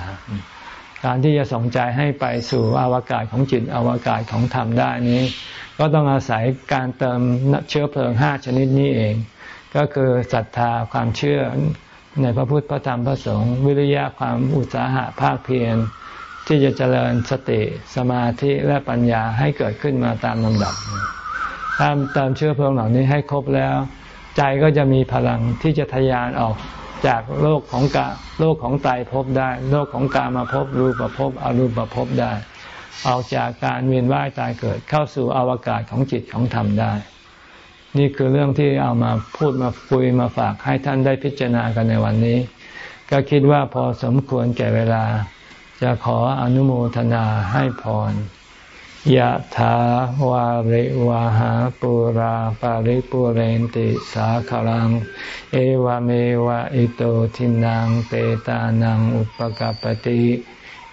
A: การที่จะส่งใจให้ไปสู่อวกาศของจิตอวกาศของธรรมได้นี้ ก็ต้องอาศัยการเติมเชื้อเพลิงห้าชนิดนี้เอง ก็คือศรัทธาความเชื่อ ในพระพุทธพระธรรมพระสงฆ์วิริยะความอุตสาหะภาคเพียรที่จะเจริญสติสมาธิและปัญญาให้เกิดขึ้นมาตามลำดับถ้าเติมเชื้อเพลิงเหล่านี้ให้ครบแล้ว ใจก็จะมีพลังที่จะทยานออกจากโลกของกาโลกของตายภพได้ โลกของกามาภพรูปภพอรูปภพได้ ออกจากการเวียนว่ายตายเกิดเข้าสู่อวกาศของจิตของธรรมได้ นี่คือเรื่องที่เอามาพูดมาคุยมาฝากให้ท่านได้พิจารณากันในวันนี้ ก็คิดว่าพอสมควรแก่เวลา จะขออนุโมทนาให้พรยะถาวาริวาหาปุราปาริปุเรนติสาคลัง เอวเมวะอิโตทินังเปตานังอุปกัปติ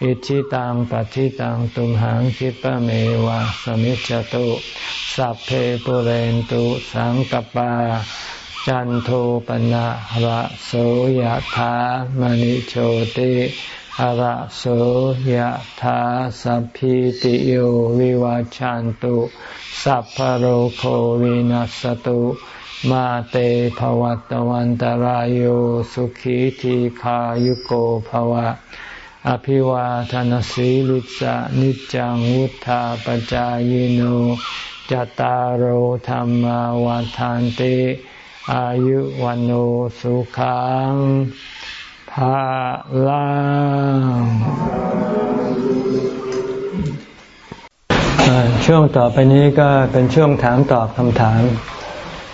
A: อิชิตังปฏิตังตุมหังคิปะเมวะสมิจจตุสัพเพปุเรนตุสังกปา จันโทปนะระโสยะถามณิโชติอะระโสยธาสัพพิติโยวิวาจันตุ สัพพโรโควินัสตุมาเตภวัตวันตารโยสุขีทีขายุโกภวะ อภิวาทานสีลิสะนิจังวุธาปจายโนจตารโหธรรมวาทานติอายุวันโอสุขังภาลังช่วงต่อไปนี้ก็เป็นช่วงถามตอบคำถาม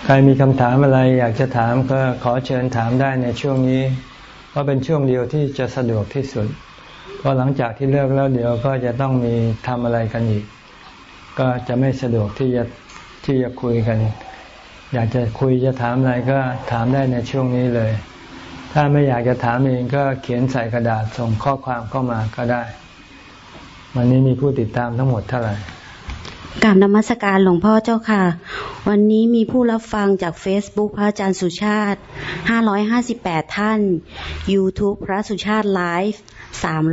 A: ใครมีคำถามอะไรอยากจะถามก็ขอเชิญถามได้ในช่วงนี้ เพราะเป็นช่วงเดียวที่จะสะดวกที่สุด เพราะหลังจากที่เลิกแล้วเดี๋ยวก็จะต้องมีทำอะไรกันอีก ก็จะไม่สะดวกที่จะที่จะคุยกัน อยากจะคุยจะถามอะไรก็ถามได้ในช่วงนี้เลย ถ้าไม่อยากจะถามเองก็เขียนใส่กระดาษส่งข้อความเข้ามาก็ได้ วันนี้มีผู้ติดตามทั้งหมดเท่าไหร่
B: กราบนมัสการหลวงพ่อเจ้าค่ะ วันนี้มีผู้รับฟังจาก Facebook พระอาจารย์สุชาติ 558 ท่าน YouTube พระสุชาติไลฟ์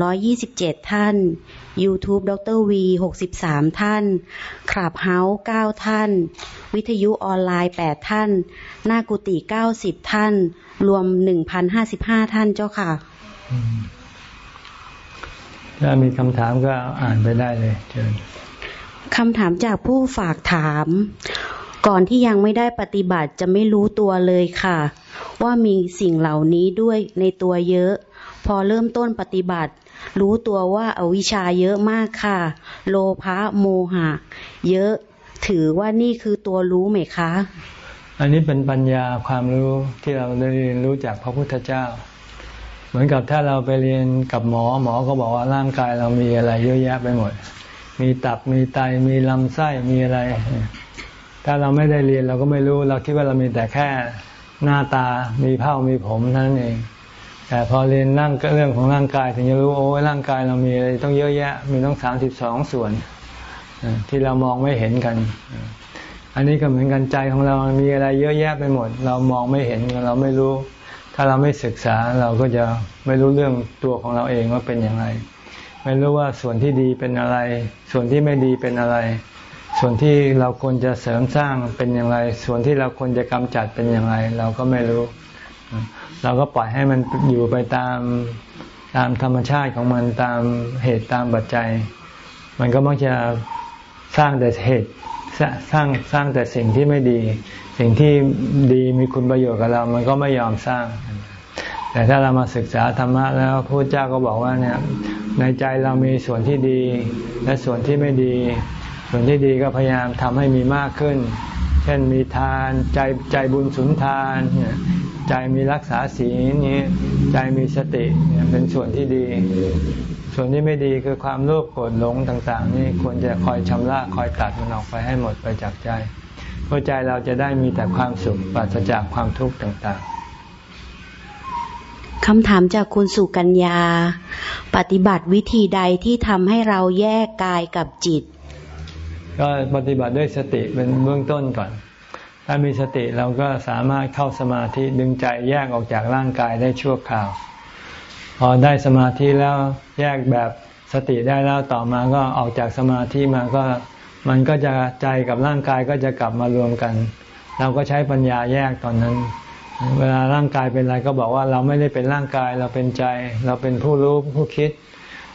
B: 327 ท่าน YouTube ดรวี63 ท่านคลับเฮาส์9ท่าน วิทยุออนไลน์ 8 ท่าน หน้ากุฏิ90 ท่าน รวม 1,055 ท่านเจ้าค่ะ
A: ถ้ามีคำถามก็อ่านไปได้เลยเชิญ
B: คำถามจากผู้ฝากถาม ก่อนที่ยังไม่ได้ปฏิบัติจะไม่รู้ตัวเลยค่ะ ว่ามีสิ่งเหล่านี้ด้วยในตัวเยอะ พอเริ่มต้นปฏิบัติ รู้ตัวว่าอาวิชาเยอะมากค่ะ โลภะโมหะ เยอะถือว่านี่คือตัวรู้ไหมคะ
A: อันนี้เป็นปัญญาความรู้ที่เราได้เรียนรู้จากพระพุทธเจ้า เหมือนกับถ้าเราไปเรียนกับหมอหมอก็บอกว่าร่างกายเรามีอะไรเยอะแยะไปหมด มีตับมีไตมีลำไส้มีอะไร ถ้าเราไม่ได้เรียนเราก็ไม่รู้ เราคิดว่าเรามีแต่แค่หน้าตามีเผ้ามีผมเท่านั้นเอง แต่พอเรียนร่างเรื่องของร่างกายถึงจะรู้โอ้ร่างกายเรามีอะไรต้องเยอะแยะ มีต้องสามสิบสองส่วน ที่เรามองไม่เห็นกัน อันนี้ก็เหมือนกันใจของเรามีอะไรเยอะแยะไปหมด เรามองไม่เห็นเราไม่รู้ ถ้าเราไม่ศึกษาเราก็จะไม่รู้เรื่องตัวของเราเองว่าเป็นอย่างไร ไม่รู้ว่าส่วนที่ดีเป็นอะไร ส่วนที่ไม่ดีเป็นอะไร ส่วนที่เราควรจะเสริมสร้างเป็นอย่างไร ส่วนที่เราควรจะกำจัดเป็นอย่างไร เราก็ไม่รู้ เราก็ปล่อยให้มันอยู่ไปตามตามธรรมชาติของมันตามเหตุตามปัจจัย มันก็มักจะสร้างแต่เหตุสร้างสร้างแต่สิ่งที่ไม่ดี สิ่งที่ดีมีคุณประโยชน์กับเรา มันก็ไม่ยอมสร้าง แต่ถ้าเรามาศึกษาธรรมะแล้วพระเจ้าก็บอกว่าเนี่ยในใจเรามีส่วนที่ดี และส่วนที่ไม่ดี ส่วนที่ดีก็พยายามทำให้มีมากขึ้น เช่นมีทานใจใจบุญสุนทาน ใจมีรักษาศีลนี้ใจมีสติเป็นส่วนที่ดี ส่วนที่ไม่ดีคือความโลภโกรธหลงต่าง ๆ นี่ควรจะคอยชำระคอยตัดมันออกไปให้หมดไปจากใจเพื่อใจเราจะได้มีแต่ความสุขปราศจากความทุกข์ต่าง ๆ
B: คำถามจากคุณสุกัญญา ปฏิบัติวิธีใดที่ทำให้เราแยกกายกับจิต
A: ก็ปฏิบัติด้วยสติเป็นเบื้องต้นก่อน ถ้ามีสติเราก็สามารถเข้าสมาธิดึงใจแยกออกจากร่างกายได้ชั่วคราว พอได้สมาธิแล้วแยกแบบสติได้แล้วต่อมาก็ออกจากสมาธิมาก็มันก็จะใจกับร่างกายก็จะกลับมารวมกัน เราก็ใช้ปัญญาแยกตอนนั้น เวลาร่างกายเป็นอะไรก็บอกว่าเราไม่ได้เป็นร่างกายเราเป็นใจ เราเป็นผู้รู้ผู้คิด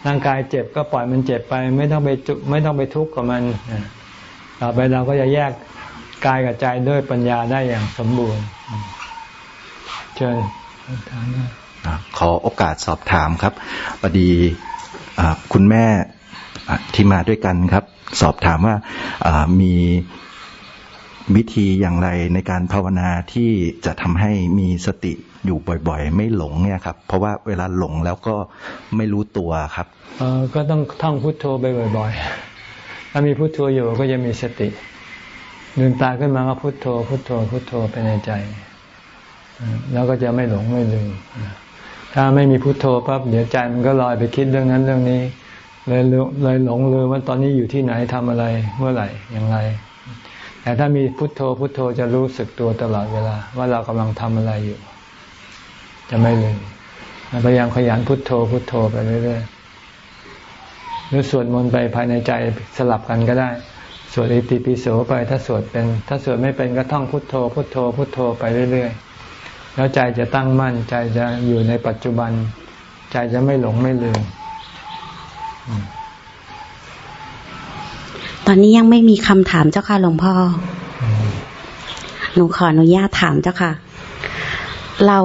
A: ร่างกายเจ็บก็ปล่อยมันเจ็บไป ไม่ต้องไปไม่ต้องไปทุกข์กับมันต่อไปเราก็จะแยกกายกับใจด้วยปัญญาได้อย่างสมบูรณ์เชิญ
C: ขอโอกาสสอบถามครับพอดีคุณแม่ที่มาด้วยกันครับ สอบถามว่ามี วิธีอย่างไรในการภาวนาที่จะทำให้มีสติอยู่บ่อยๆ ไม่หลงเนี่ยครับ เพราะว่าเวลาหลงแล้วก็ไม่รู้ตัวครับ
A: เออก็ต้องท่องพุทโธไปบ่อยๆ ถ้ามีพุทโธอยู่ก็จะมีสติลืมตาขึ้นมาก็พุทโธ พุทโธ พุทโธไปในใจ แล้วก็จะไม่หลงไม่ลืม ถ้าไม่มีพุทโธปั๊บเดี๋ยวใจมันก็ลอยไปคิดเรื่องนั้นเรื่องนี้เลยเลยหลงลืมว่าตอนนี้อยู่ที่ไหนทำอะไรเมื่อไหร่อย่างไร แต่ถ้ามีพุทโธพุทโธจะรู้สึกตัวตลอดเวลา ว่าเรากำลังทำอะไรอยู่ จะไม่ลืมพยายามขยันพุทโธพุทโธไปเรื่อยๆหรือสวดมนต์ไปภายในใจสลับกันก็ได้ สวดอิติปิโสไปถ้าสวดเป็น ถ้าสวดไม่เป็นก็ท่องพุทโธ พุทโธ พุทโธไปเรื่อยๆ แล้วใจจะตั้งมั่น ใจจะอยู่ในปัจจุบัน ใจจะไม่หลงไม่ลืม
B: ตอนนี้ยังไม่มีคำถามเจ้าค่ะหลวงพ่อ หนูขออนุญาตถามเจ้าค่ะ เรา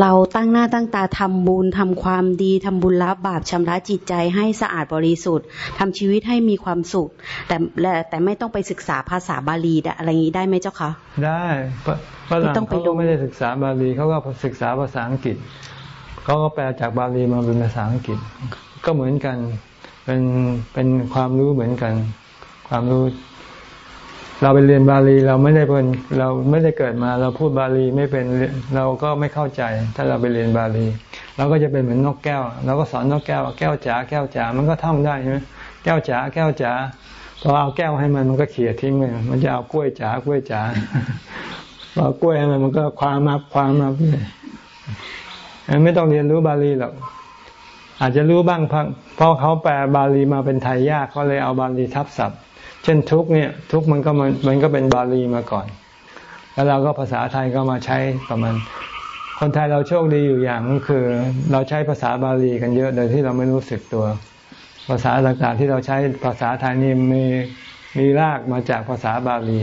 B: เราตั้งหน้าตั้งตาทำบุญทำความดีทำบุญละบาปชำระจิตใจให้สะอาดบริสุทธิ์ทำชีวิตให้มีความสุข แต่แต่ไม่ต้องไปศึกษาภาษาบาลีอะไรอย่างนี้ได้ไหมเจ้าคะ
A: ได้ฝรั่งเขาไม่ได้ศึกษาบาลีเขาก็ศึกษาภาษาอังกฤษเขาก็แปลจากบาลีมาเป็นภาษาอังกฤษ ก็เหมือนกัน เป็นเป็นความรู้เหมือนกัน ความรู้ เราไปเรียนบาลีเราไม่ได้เป็นเราไม่ได้เกิดมา เราพูดบาลีไม่เป็นเราก็ไม่เข้าใจ ถ้าเราไปเรียนบาลีเราก็จะเป็นเหมือนนกแก้วเราก็สอนนกแก้ว แก้วจ๋าแก้วจ๋ามันก็ท่องได้ใช่ไหมแก้วจ๋าแก้วจ๋าพอเอาแก้วให้มันมันก็เขี่ยทิ้งเลยมันจะเอากล้วยจ๋ากล้วยจ๋าพอกล้วยให้มันมันก็ความมาความมาไม่ต้องเรียนรู้บาลีหรอก อาจจะรู้บ้างเพราะเขาแปลบาลีมาเป็นไทยยากเขาเลยเอาบาลีทับศัพท์ เช่นทุกเนี่ยทุกมันก็มันมันก็เป็นบาลีมาก่อน แล้วเราก็ภาษาไทยก็มาใช้ประมาณคนไทยเราโชคดีอยู่อย่างก็คือ เราใช้ภาษาบาลีกันเยอะโดยที่เราไม่รู้สึกตัว ภาษาต่างๆที่เราใช้ภาษาไทยนี่มีมีรากมาจากภาษาบาลี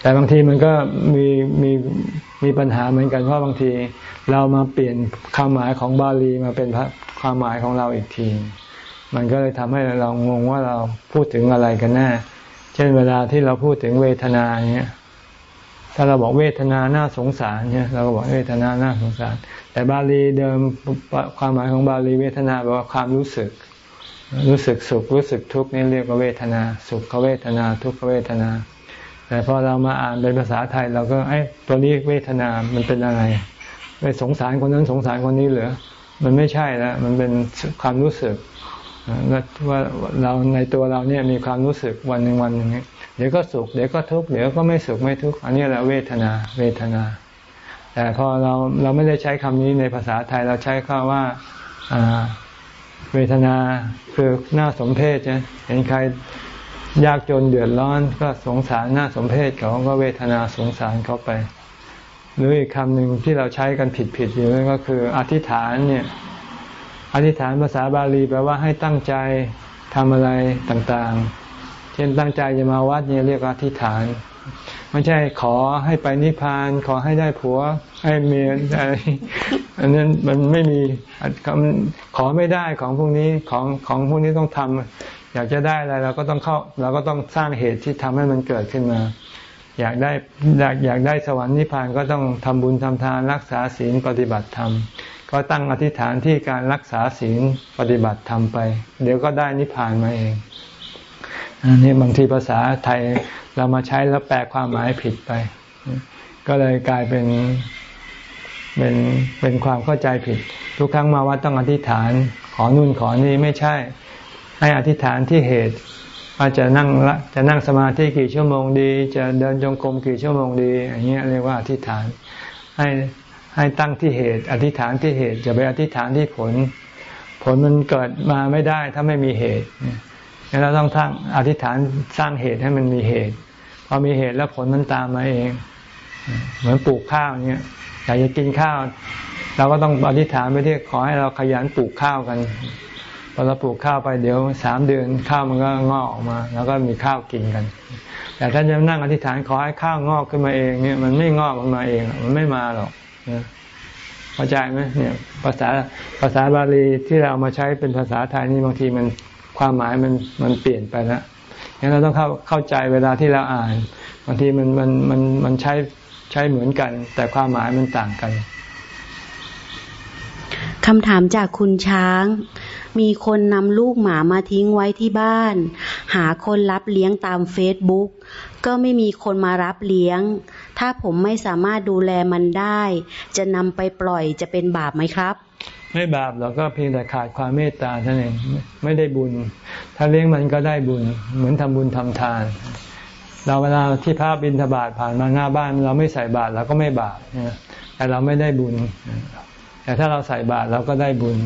A: แต่บางทีมันก็มีมีมีปัญหาเหมือนกันเพราะบางที เรามาเปลี่ยนความหมายของบาลีมาเป็นความหมายของเราอีกที มันก็เลยทำให้เรางงว่าเราพูดถึงอะไรกันแน่เช่นเวลาที่เราพูดถึงเวทนาเนี้ยถ้าเราบอกเวทนาน้าสงสารเนี่ยเราก็บอกเวทนาน้าสงสาร แต่บาลีเดิมความหมายของบาลีเวทนาแปลว่าความรู้สึก รู้สึกสุขรู้สึกทุกข์นี่เรียกว่าเวทนา สุขเวทนาทุกขเวทนา แต่พอเรามาอ่านเป็นภาษาไทยเราก็ไอ้ตัวนี้เวทนามันเป็นอะไร ไปสงสารคนนั้นสงสารคนนี้เหรอมันไม่ใช่แล้วมันเป็นความรู้สึกว่าเราในตัวเราเนี่ยมีความรู้สึกวันหนึ่งวันหนึ่งเดี๋ยวก็สุขเดี๋ยวก็ทุกข์เดี๋ยวก็ไม่สุขไม่ทุกข์อันนี้แหละเวทนาเวทนา แต่พอเราเราไม่ได้ใช้คำนี้ในภาษาไทยเราใช้คำว่าเวทนาคือหน้าสมเพศใช่เห็นใครยากจนเดือดร้อนก็สงสารหน้าสมเพศเขาก็เวทนาสงสารเขาไป หรืออีกคำหนึ่งที่เราใช้กันผิดๆอยู่นั่นก็คือ อธิษฐานเนี่ยอธิษฐานภาษาบาลีแปลว่าให้ตั้งใจทำอะไรต่างๆ เช่นตั้งใจจะมาวัดเนี่ยเรียกอธิษฐาน ไม่ใช่ขอให้ไปนิพพาน ขอให้ได้ผัวให้เมียอะไรอันนั้นมันไม่มีขอไม่ได้ของพวกนี้ของของพวกนี้ต้องทำอยากจะได้อะไรเราก็ต้องเข้าเราก็ต้องสร้างเหตุที่ทำให้มันเกิดขึ้นมา อยากได้อยากอยากได้สวรรค์นิพพานก็ต้องทำบุญทำทานรักษาศีลปฏิบัติธรรม ก็ตั้งอธิษฐานที่การรักษาศีลปฏิบัติธรรมไป เดี๋ยวก็ได้นิพพานมาเองอันนี้บางทีภาษาไทยเรามาใช้แล้วแปลความหมายผิดไป ก็เลยกลายเป็นเป็นเป็นความเข้าใจผิด ทุกครั้งมาวัดต้องอธิษฐาน ขอนู่นขอนี่ไม่ใช่ ให้อธิษฐานที่เหตุ ว่าจะนั่งละจะนั่งสมาธิกี่ชั่วโมงดี จะเดินจงกรมกี่ชั่วโมงดีอย่างเงี้ยเรียกว่าอธิษฐาน ให้ให้ตั้งที่เหตุ อธิษฐานที่เหตุจะไปอธิษฐานที่ผล ผลมันเกิดมาไม่ได้ถ้าไม่มีเหตุเราต้องทั้งอธิษฐานสร้างเหตุให้มันมีเหตุพอพอมีเหตุแล้วผลมันตามมาเอง เหมือนปลูกข้าวเนี้ยอยากจะกินข้าว เราก็ต้องอธิษฐานไปที่ขอให้เราขยันปลูกข้าวกัน พอเราปลูกข้าวไปเดี๋ยวสามเดือนข้าวมันก็งอกออกมา แล้วก็มีข้าวกินกัน แต่ถ้าจะนั่งอธิษฐานขอให้ข้าวงอกขึ้นมาเองเนี่ยมันไม่งอกมันมาเอง มันไม่มาหรอกเข้าใจไหมเนี่ยภาษาภาษาบาลีที่เราเอามาใช้เป็นภาษาไทยนี่บางทีมันความหมายมันมันเปลี่ยนไปแล้วงั้นเราต้องเข้าเข้าใจเวลาที่เราอ่านบางทีมันมันมันมันใช้ใช้เหมือนกัน แต่ความหมายมันต่างกัน
B: คำถามจากคุณช้าง มีคนนำลูกหมามาทิ้งไว้ที่บ้าน หาคนรับเลี้ยงตามเฟซบุ๊กก็ไม่มีคนมารับเลี้ยง ถ้าผมไม่สามารถดูแลมันได้ จะนำไปปล่อยจะเป็นบาปไหมครับ
A: ไม่บาปเราก็เพียงแต่ขาดความเมตตาเท่านั้นเองไม่ได้บุญ ถ้าเลี้ยงมันก็ได้บุญ เหมือนทำบุญทำทาน เราเวลาที่พระบินทบาทผ่านมาหน้าบ้าน เราไม่ใส่บาตรเราก็ไม่บาปแต่เราไม่ได้บุญ แต่ถ้าเราใส่บาตรเราก็ได้บุญ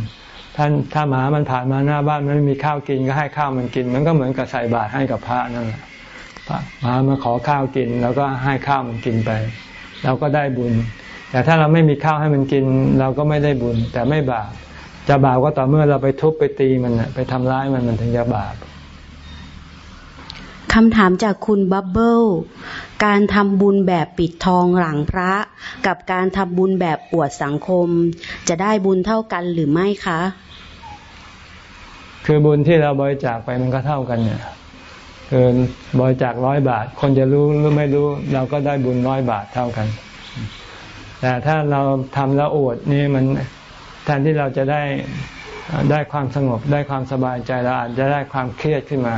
A: ท่านถ้าหมามันผ่านมาหน้าบ้านมันไม่มีข้าวกินก็ให้ข้าวมันกิน มันก็เหมือนกับใส่บาตรให้กับพระนั่นแหละหมามาขอข้าวกิน แล้วก็ให้ข้าวมันกินไป เราก็ได้บุญ แต่ถ้าเราไม่มีข้าวให้มันกิน เราก็ไม่ได้บุญ แต่ไม่บาปจะบาปก็ต่อเมื่อเราไปทุบไปตีมันไปทำร้ายมันมันถึงจะบาป
B: คำถามจากคุณบับเบิล การทำบุญแบบปิดทองหลังพระ กับการทำบุญแบบอวดสังคม จะได้บุญเท่ากันหรือไม่คะ
A: คือบุญที่เราบริจาคไปมันก็เท่ากันเนี่ยคือบริจาคร้อยบาท คนจะรู้หรือไม่รู้ เราก็ได้บุญร้อยบาทเท่ากัน แต่ถ้าเราทำแล้วอวดนี่มันแทนที่เราจะได้ได้ความสงบได้ความสบายใจเราอาจจะได้ความเครียดขึ้นมา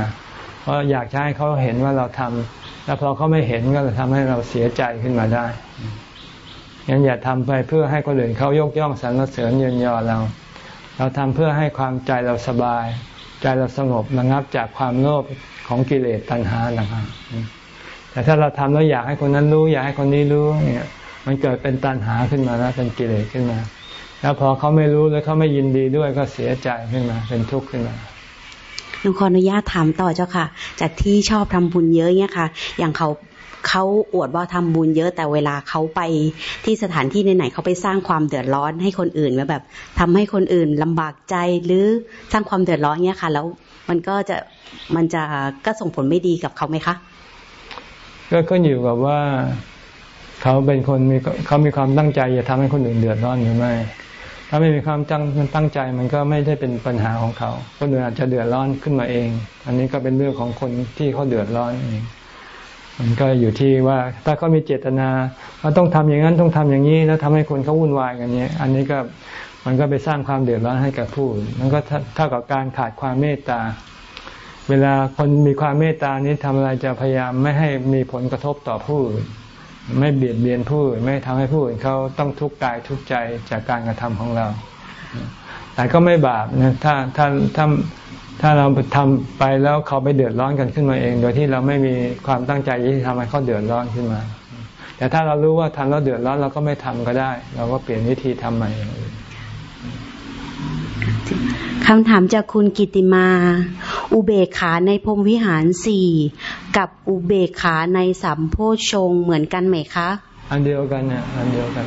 A: เพราะอยากให้เขาเห็นว่าเราทำ แล้วพอเขาไม่เห็นก็จะทำให้เราเสียใจขึ้นมาได้งั้นอย่าทำไปเพื่อให้คนอื่นเขายกย่องสรรเสริญเยินยอเรา เราทำเพื่อให้ความใจเราสบาย ใจเราสงบระงับจากความโลภของกิเลสตัณหานะครับแต่ถ้าเราทำแล้วอยากให้คนนั้นรู้ อยากให้คนนี้รู้เนี่ย มันเกิดเป็นตัณหาขึ้นมาแล้วเป็นกิเลสขึ้นมา แล้วพอเขาไม่รู้แล้วเขาไม่ยินดีด้วยก็เสียใจขึ้นมา เป็นทุกข์ขึ้นมา
B: หนูขออนุญาตถามต่อเจ้าค่ะ จากที่ชอบทำบุญเยอะเนี่ยค่ะ อย่างเขาเขาอวดว่าทำบุญเยอะแต่เวลาเขาไปที่สถานที่ไหนๆเขาไปสร้างความเดือดร้อนให้คนอื่นแบบทำให้คนอื่นลำบากใจหรือสร้างความเดือดร้อนเนี่ยค่ะ แล้วมันก็จะมันจะก็ส่งผลไม่ดีกับเขาไหมคะ
A: ก็ขึ้นอยู่กับว่าเขาเป็นคนมีเขามีความตั้งใจจะทำให้คนอื่นเดือดร้อนหรือไม่ ถ้าไม่มีความตั้งตั้งใจมันก็ไม่ได้เป็นปัญหาของเขาคนอื่นอาจจะเดือดร้อนขึ้นมาเอง อันนี้ก็เป็นเรื่องของคนที่เขาเดือดร้อนเองมันก็อยู่ที่ว่าถ้าเขามีเจตนาเขาต้องทำอย่างนั้นต้องทำอย่างนี้แล้วทำให้คนเขาวุ่นวายกันเนี้ยอันนี้ก็มันก็ไปสร้างความเดือดร้อนให้กับผู้มันก็เท่ากับการขาดความเมตตา เวลาคนมีความเมตตานี้ทำอะไรจะพยายามไม่ให้มีผลกระทบต่อผู้อื่น ไม่เบียดเบียนผู้อื่นไม่ทำให้ผู้อื่นเขาต้องทุกข์กายทุกข์ใจจากการกระทำของเรา แต่ก็ไม่บาปนะถ้าถ้าถ้าถ้าเราทำไปแล้วเขาไปเดือดร้อนกันขึ้นมาเอง โดยที่เราไม่มีความตั้งใจที่ทำให้เขาเดือดร้อนขึ้นมา แต่ถ้าเรารู้ว่าทำแล้วเดือดร้อนเราก็ไม่ทำก็ได้ เราก็เปลี่ยนวิธีทำใหม่
B: คำถามจากคุณกิติมา อุเบกขาในพรมวิหารสี่กับอุเบกขาในสัมโพชงเหมือนกันไหมคะ
A: อันเดียวกันเนี่ยอันเดียวกัน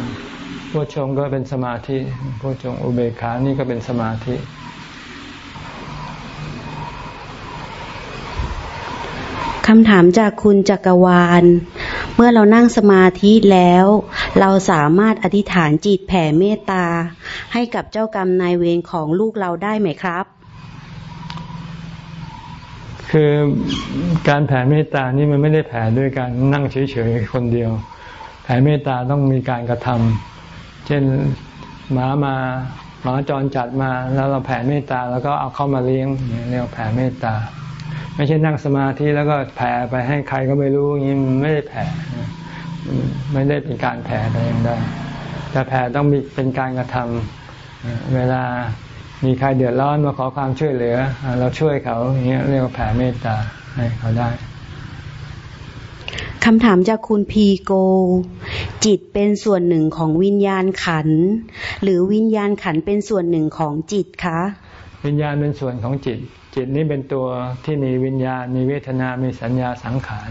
A: โพชงก็เป็นสมาธิโพชงอุเบกขานี่ก็เป็นสมาธิ
B: คำถามจากคุณจักรวาล เมื่อเรานั่งสมาธิแล้ว เราสามารถอธิษฐานจิตแผ่เมตตา ให้กับเจ้ากรรมนายเวรของลูกเราได้ไหมครับ
A: คือการแผ่เมตตานี่มันไม่ได้แผ่ด้วยการนั่งเฉยๆคนเดียว แผ่เมตตาต้องมีการกระทำเช่นหมามาหมาจรจัดมาแล้วเราแผ่เมตตาแล้วก็เอาเข้ามาเลี้ยงเรียกแผ่เมตตา ไม่ใช่นั่งสมาธิแล้วก็แผ่ไปให้ใครก็ไม่รู้อย่างนี้ไม่ได้แผ่ไม่ได้เป็นการแผ่แต่อย่างใดแต่แผ่ต้องมีเป็นการกระทำเวลา มีใครเดือดร้อนมาขอความช่วยเหลือ เราช่วยเขาอย่างเงี้ยเรียกว่าแผ่เมตตาให้เขาได้
B: คำถามจากคุณพีโก จิตเป็นส่วนหนึ่งของวิญญาณขัน หรือวิญญาณขันเป็นส่วนหนึ่งของจิตคะ
A: วิญญาณเป็นส่วนของจิต จิตนี้เป็นตัวที่มีวิญญาณ มีเวทนา มีสัญญาสังขาร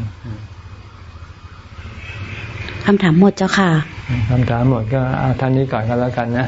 B: คำถามหมดเจ้าค่ะ
A: คำถามหมดก็เอาท่านนี้ก่อนก็แล้วกันนะ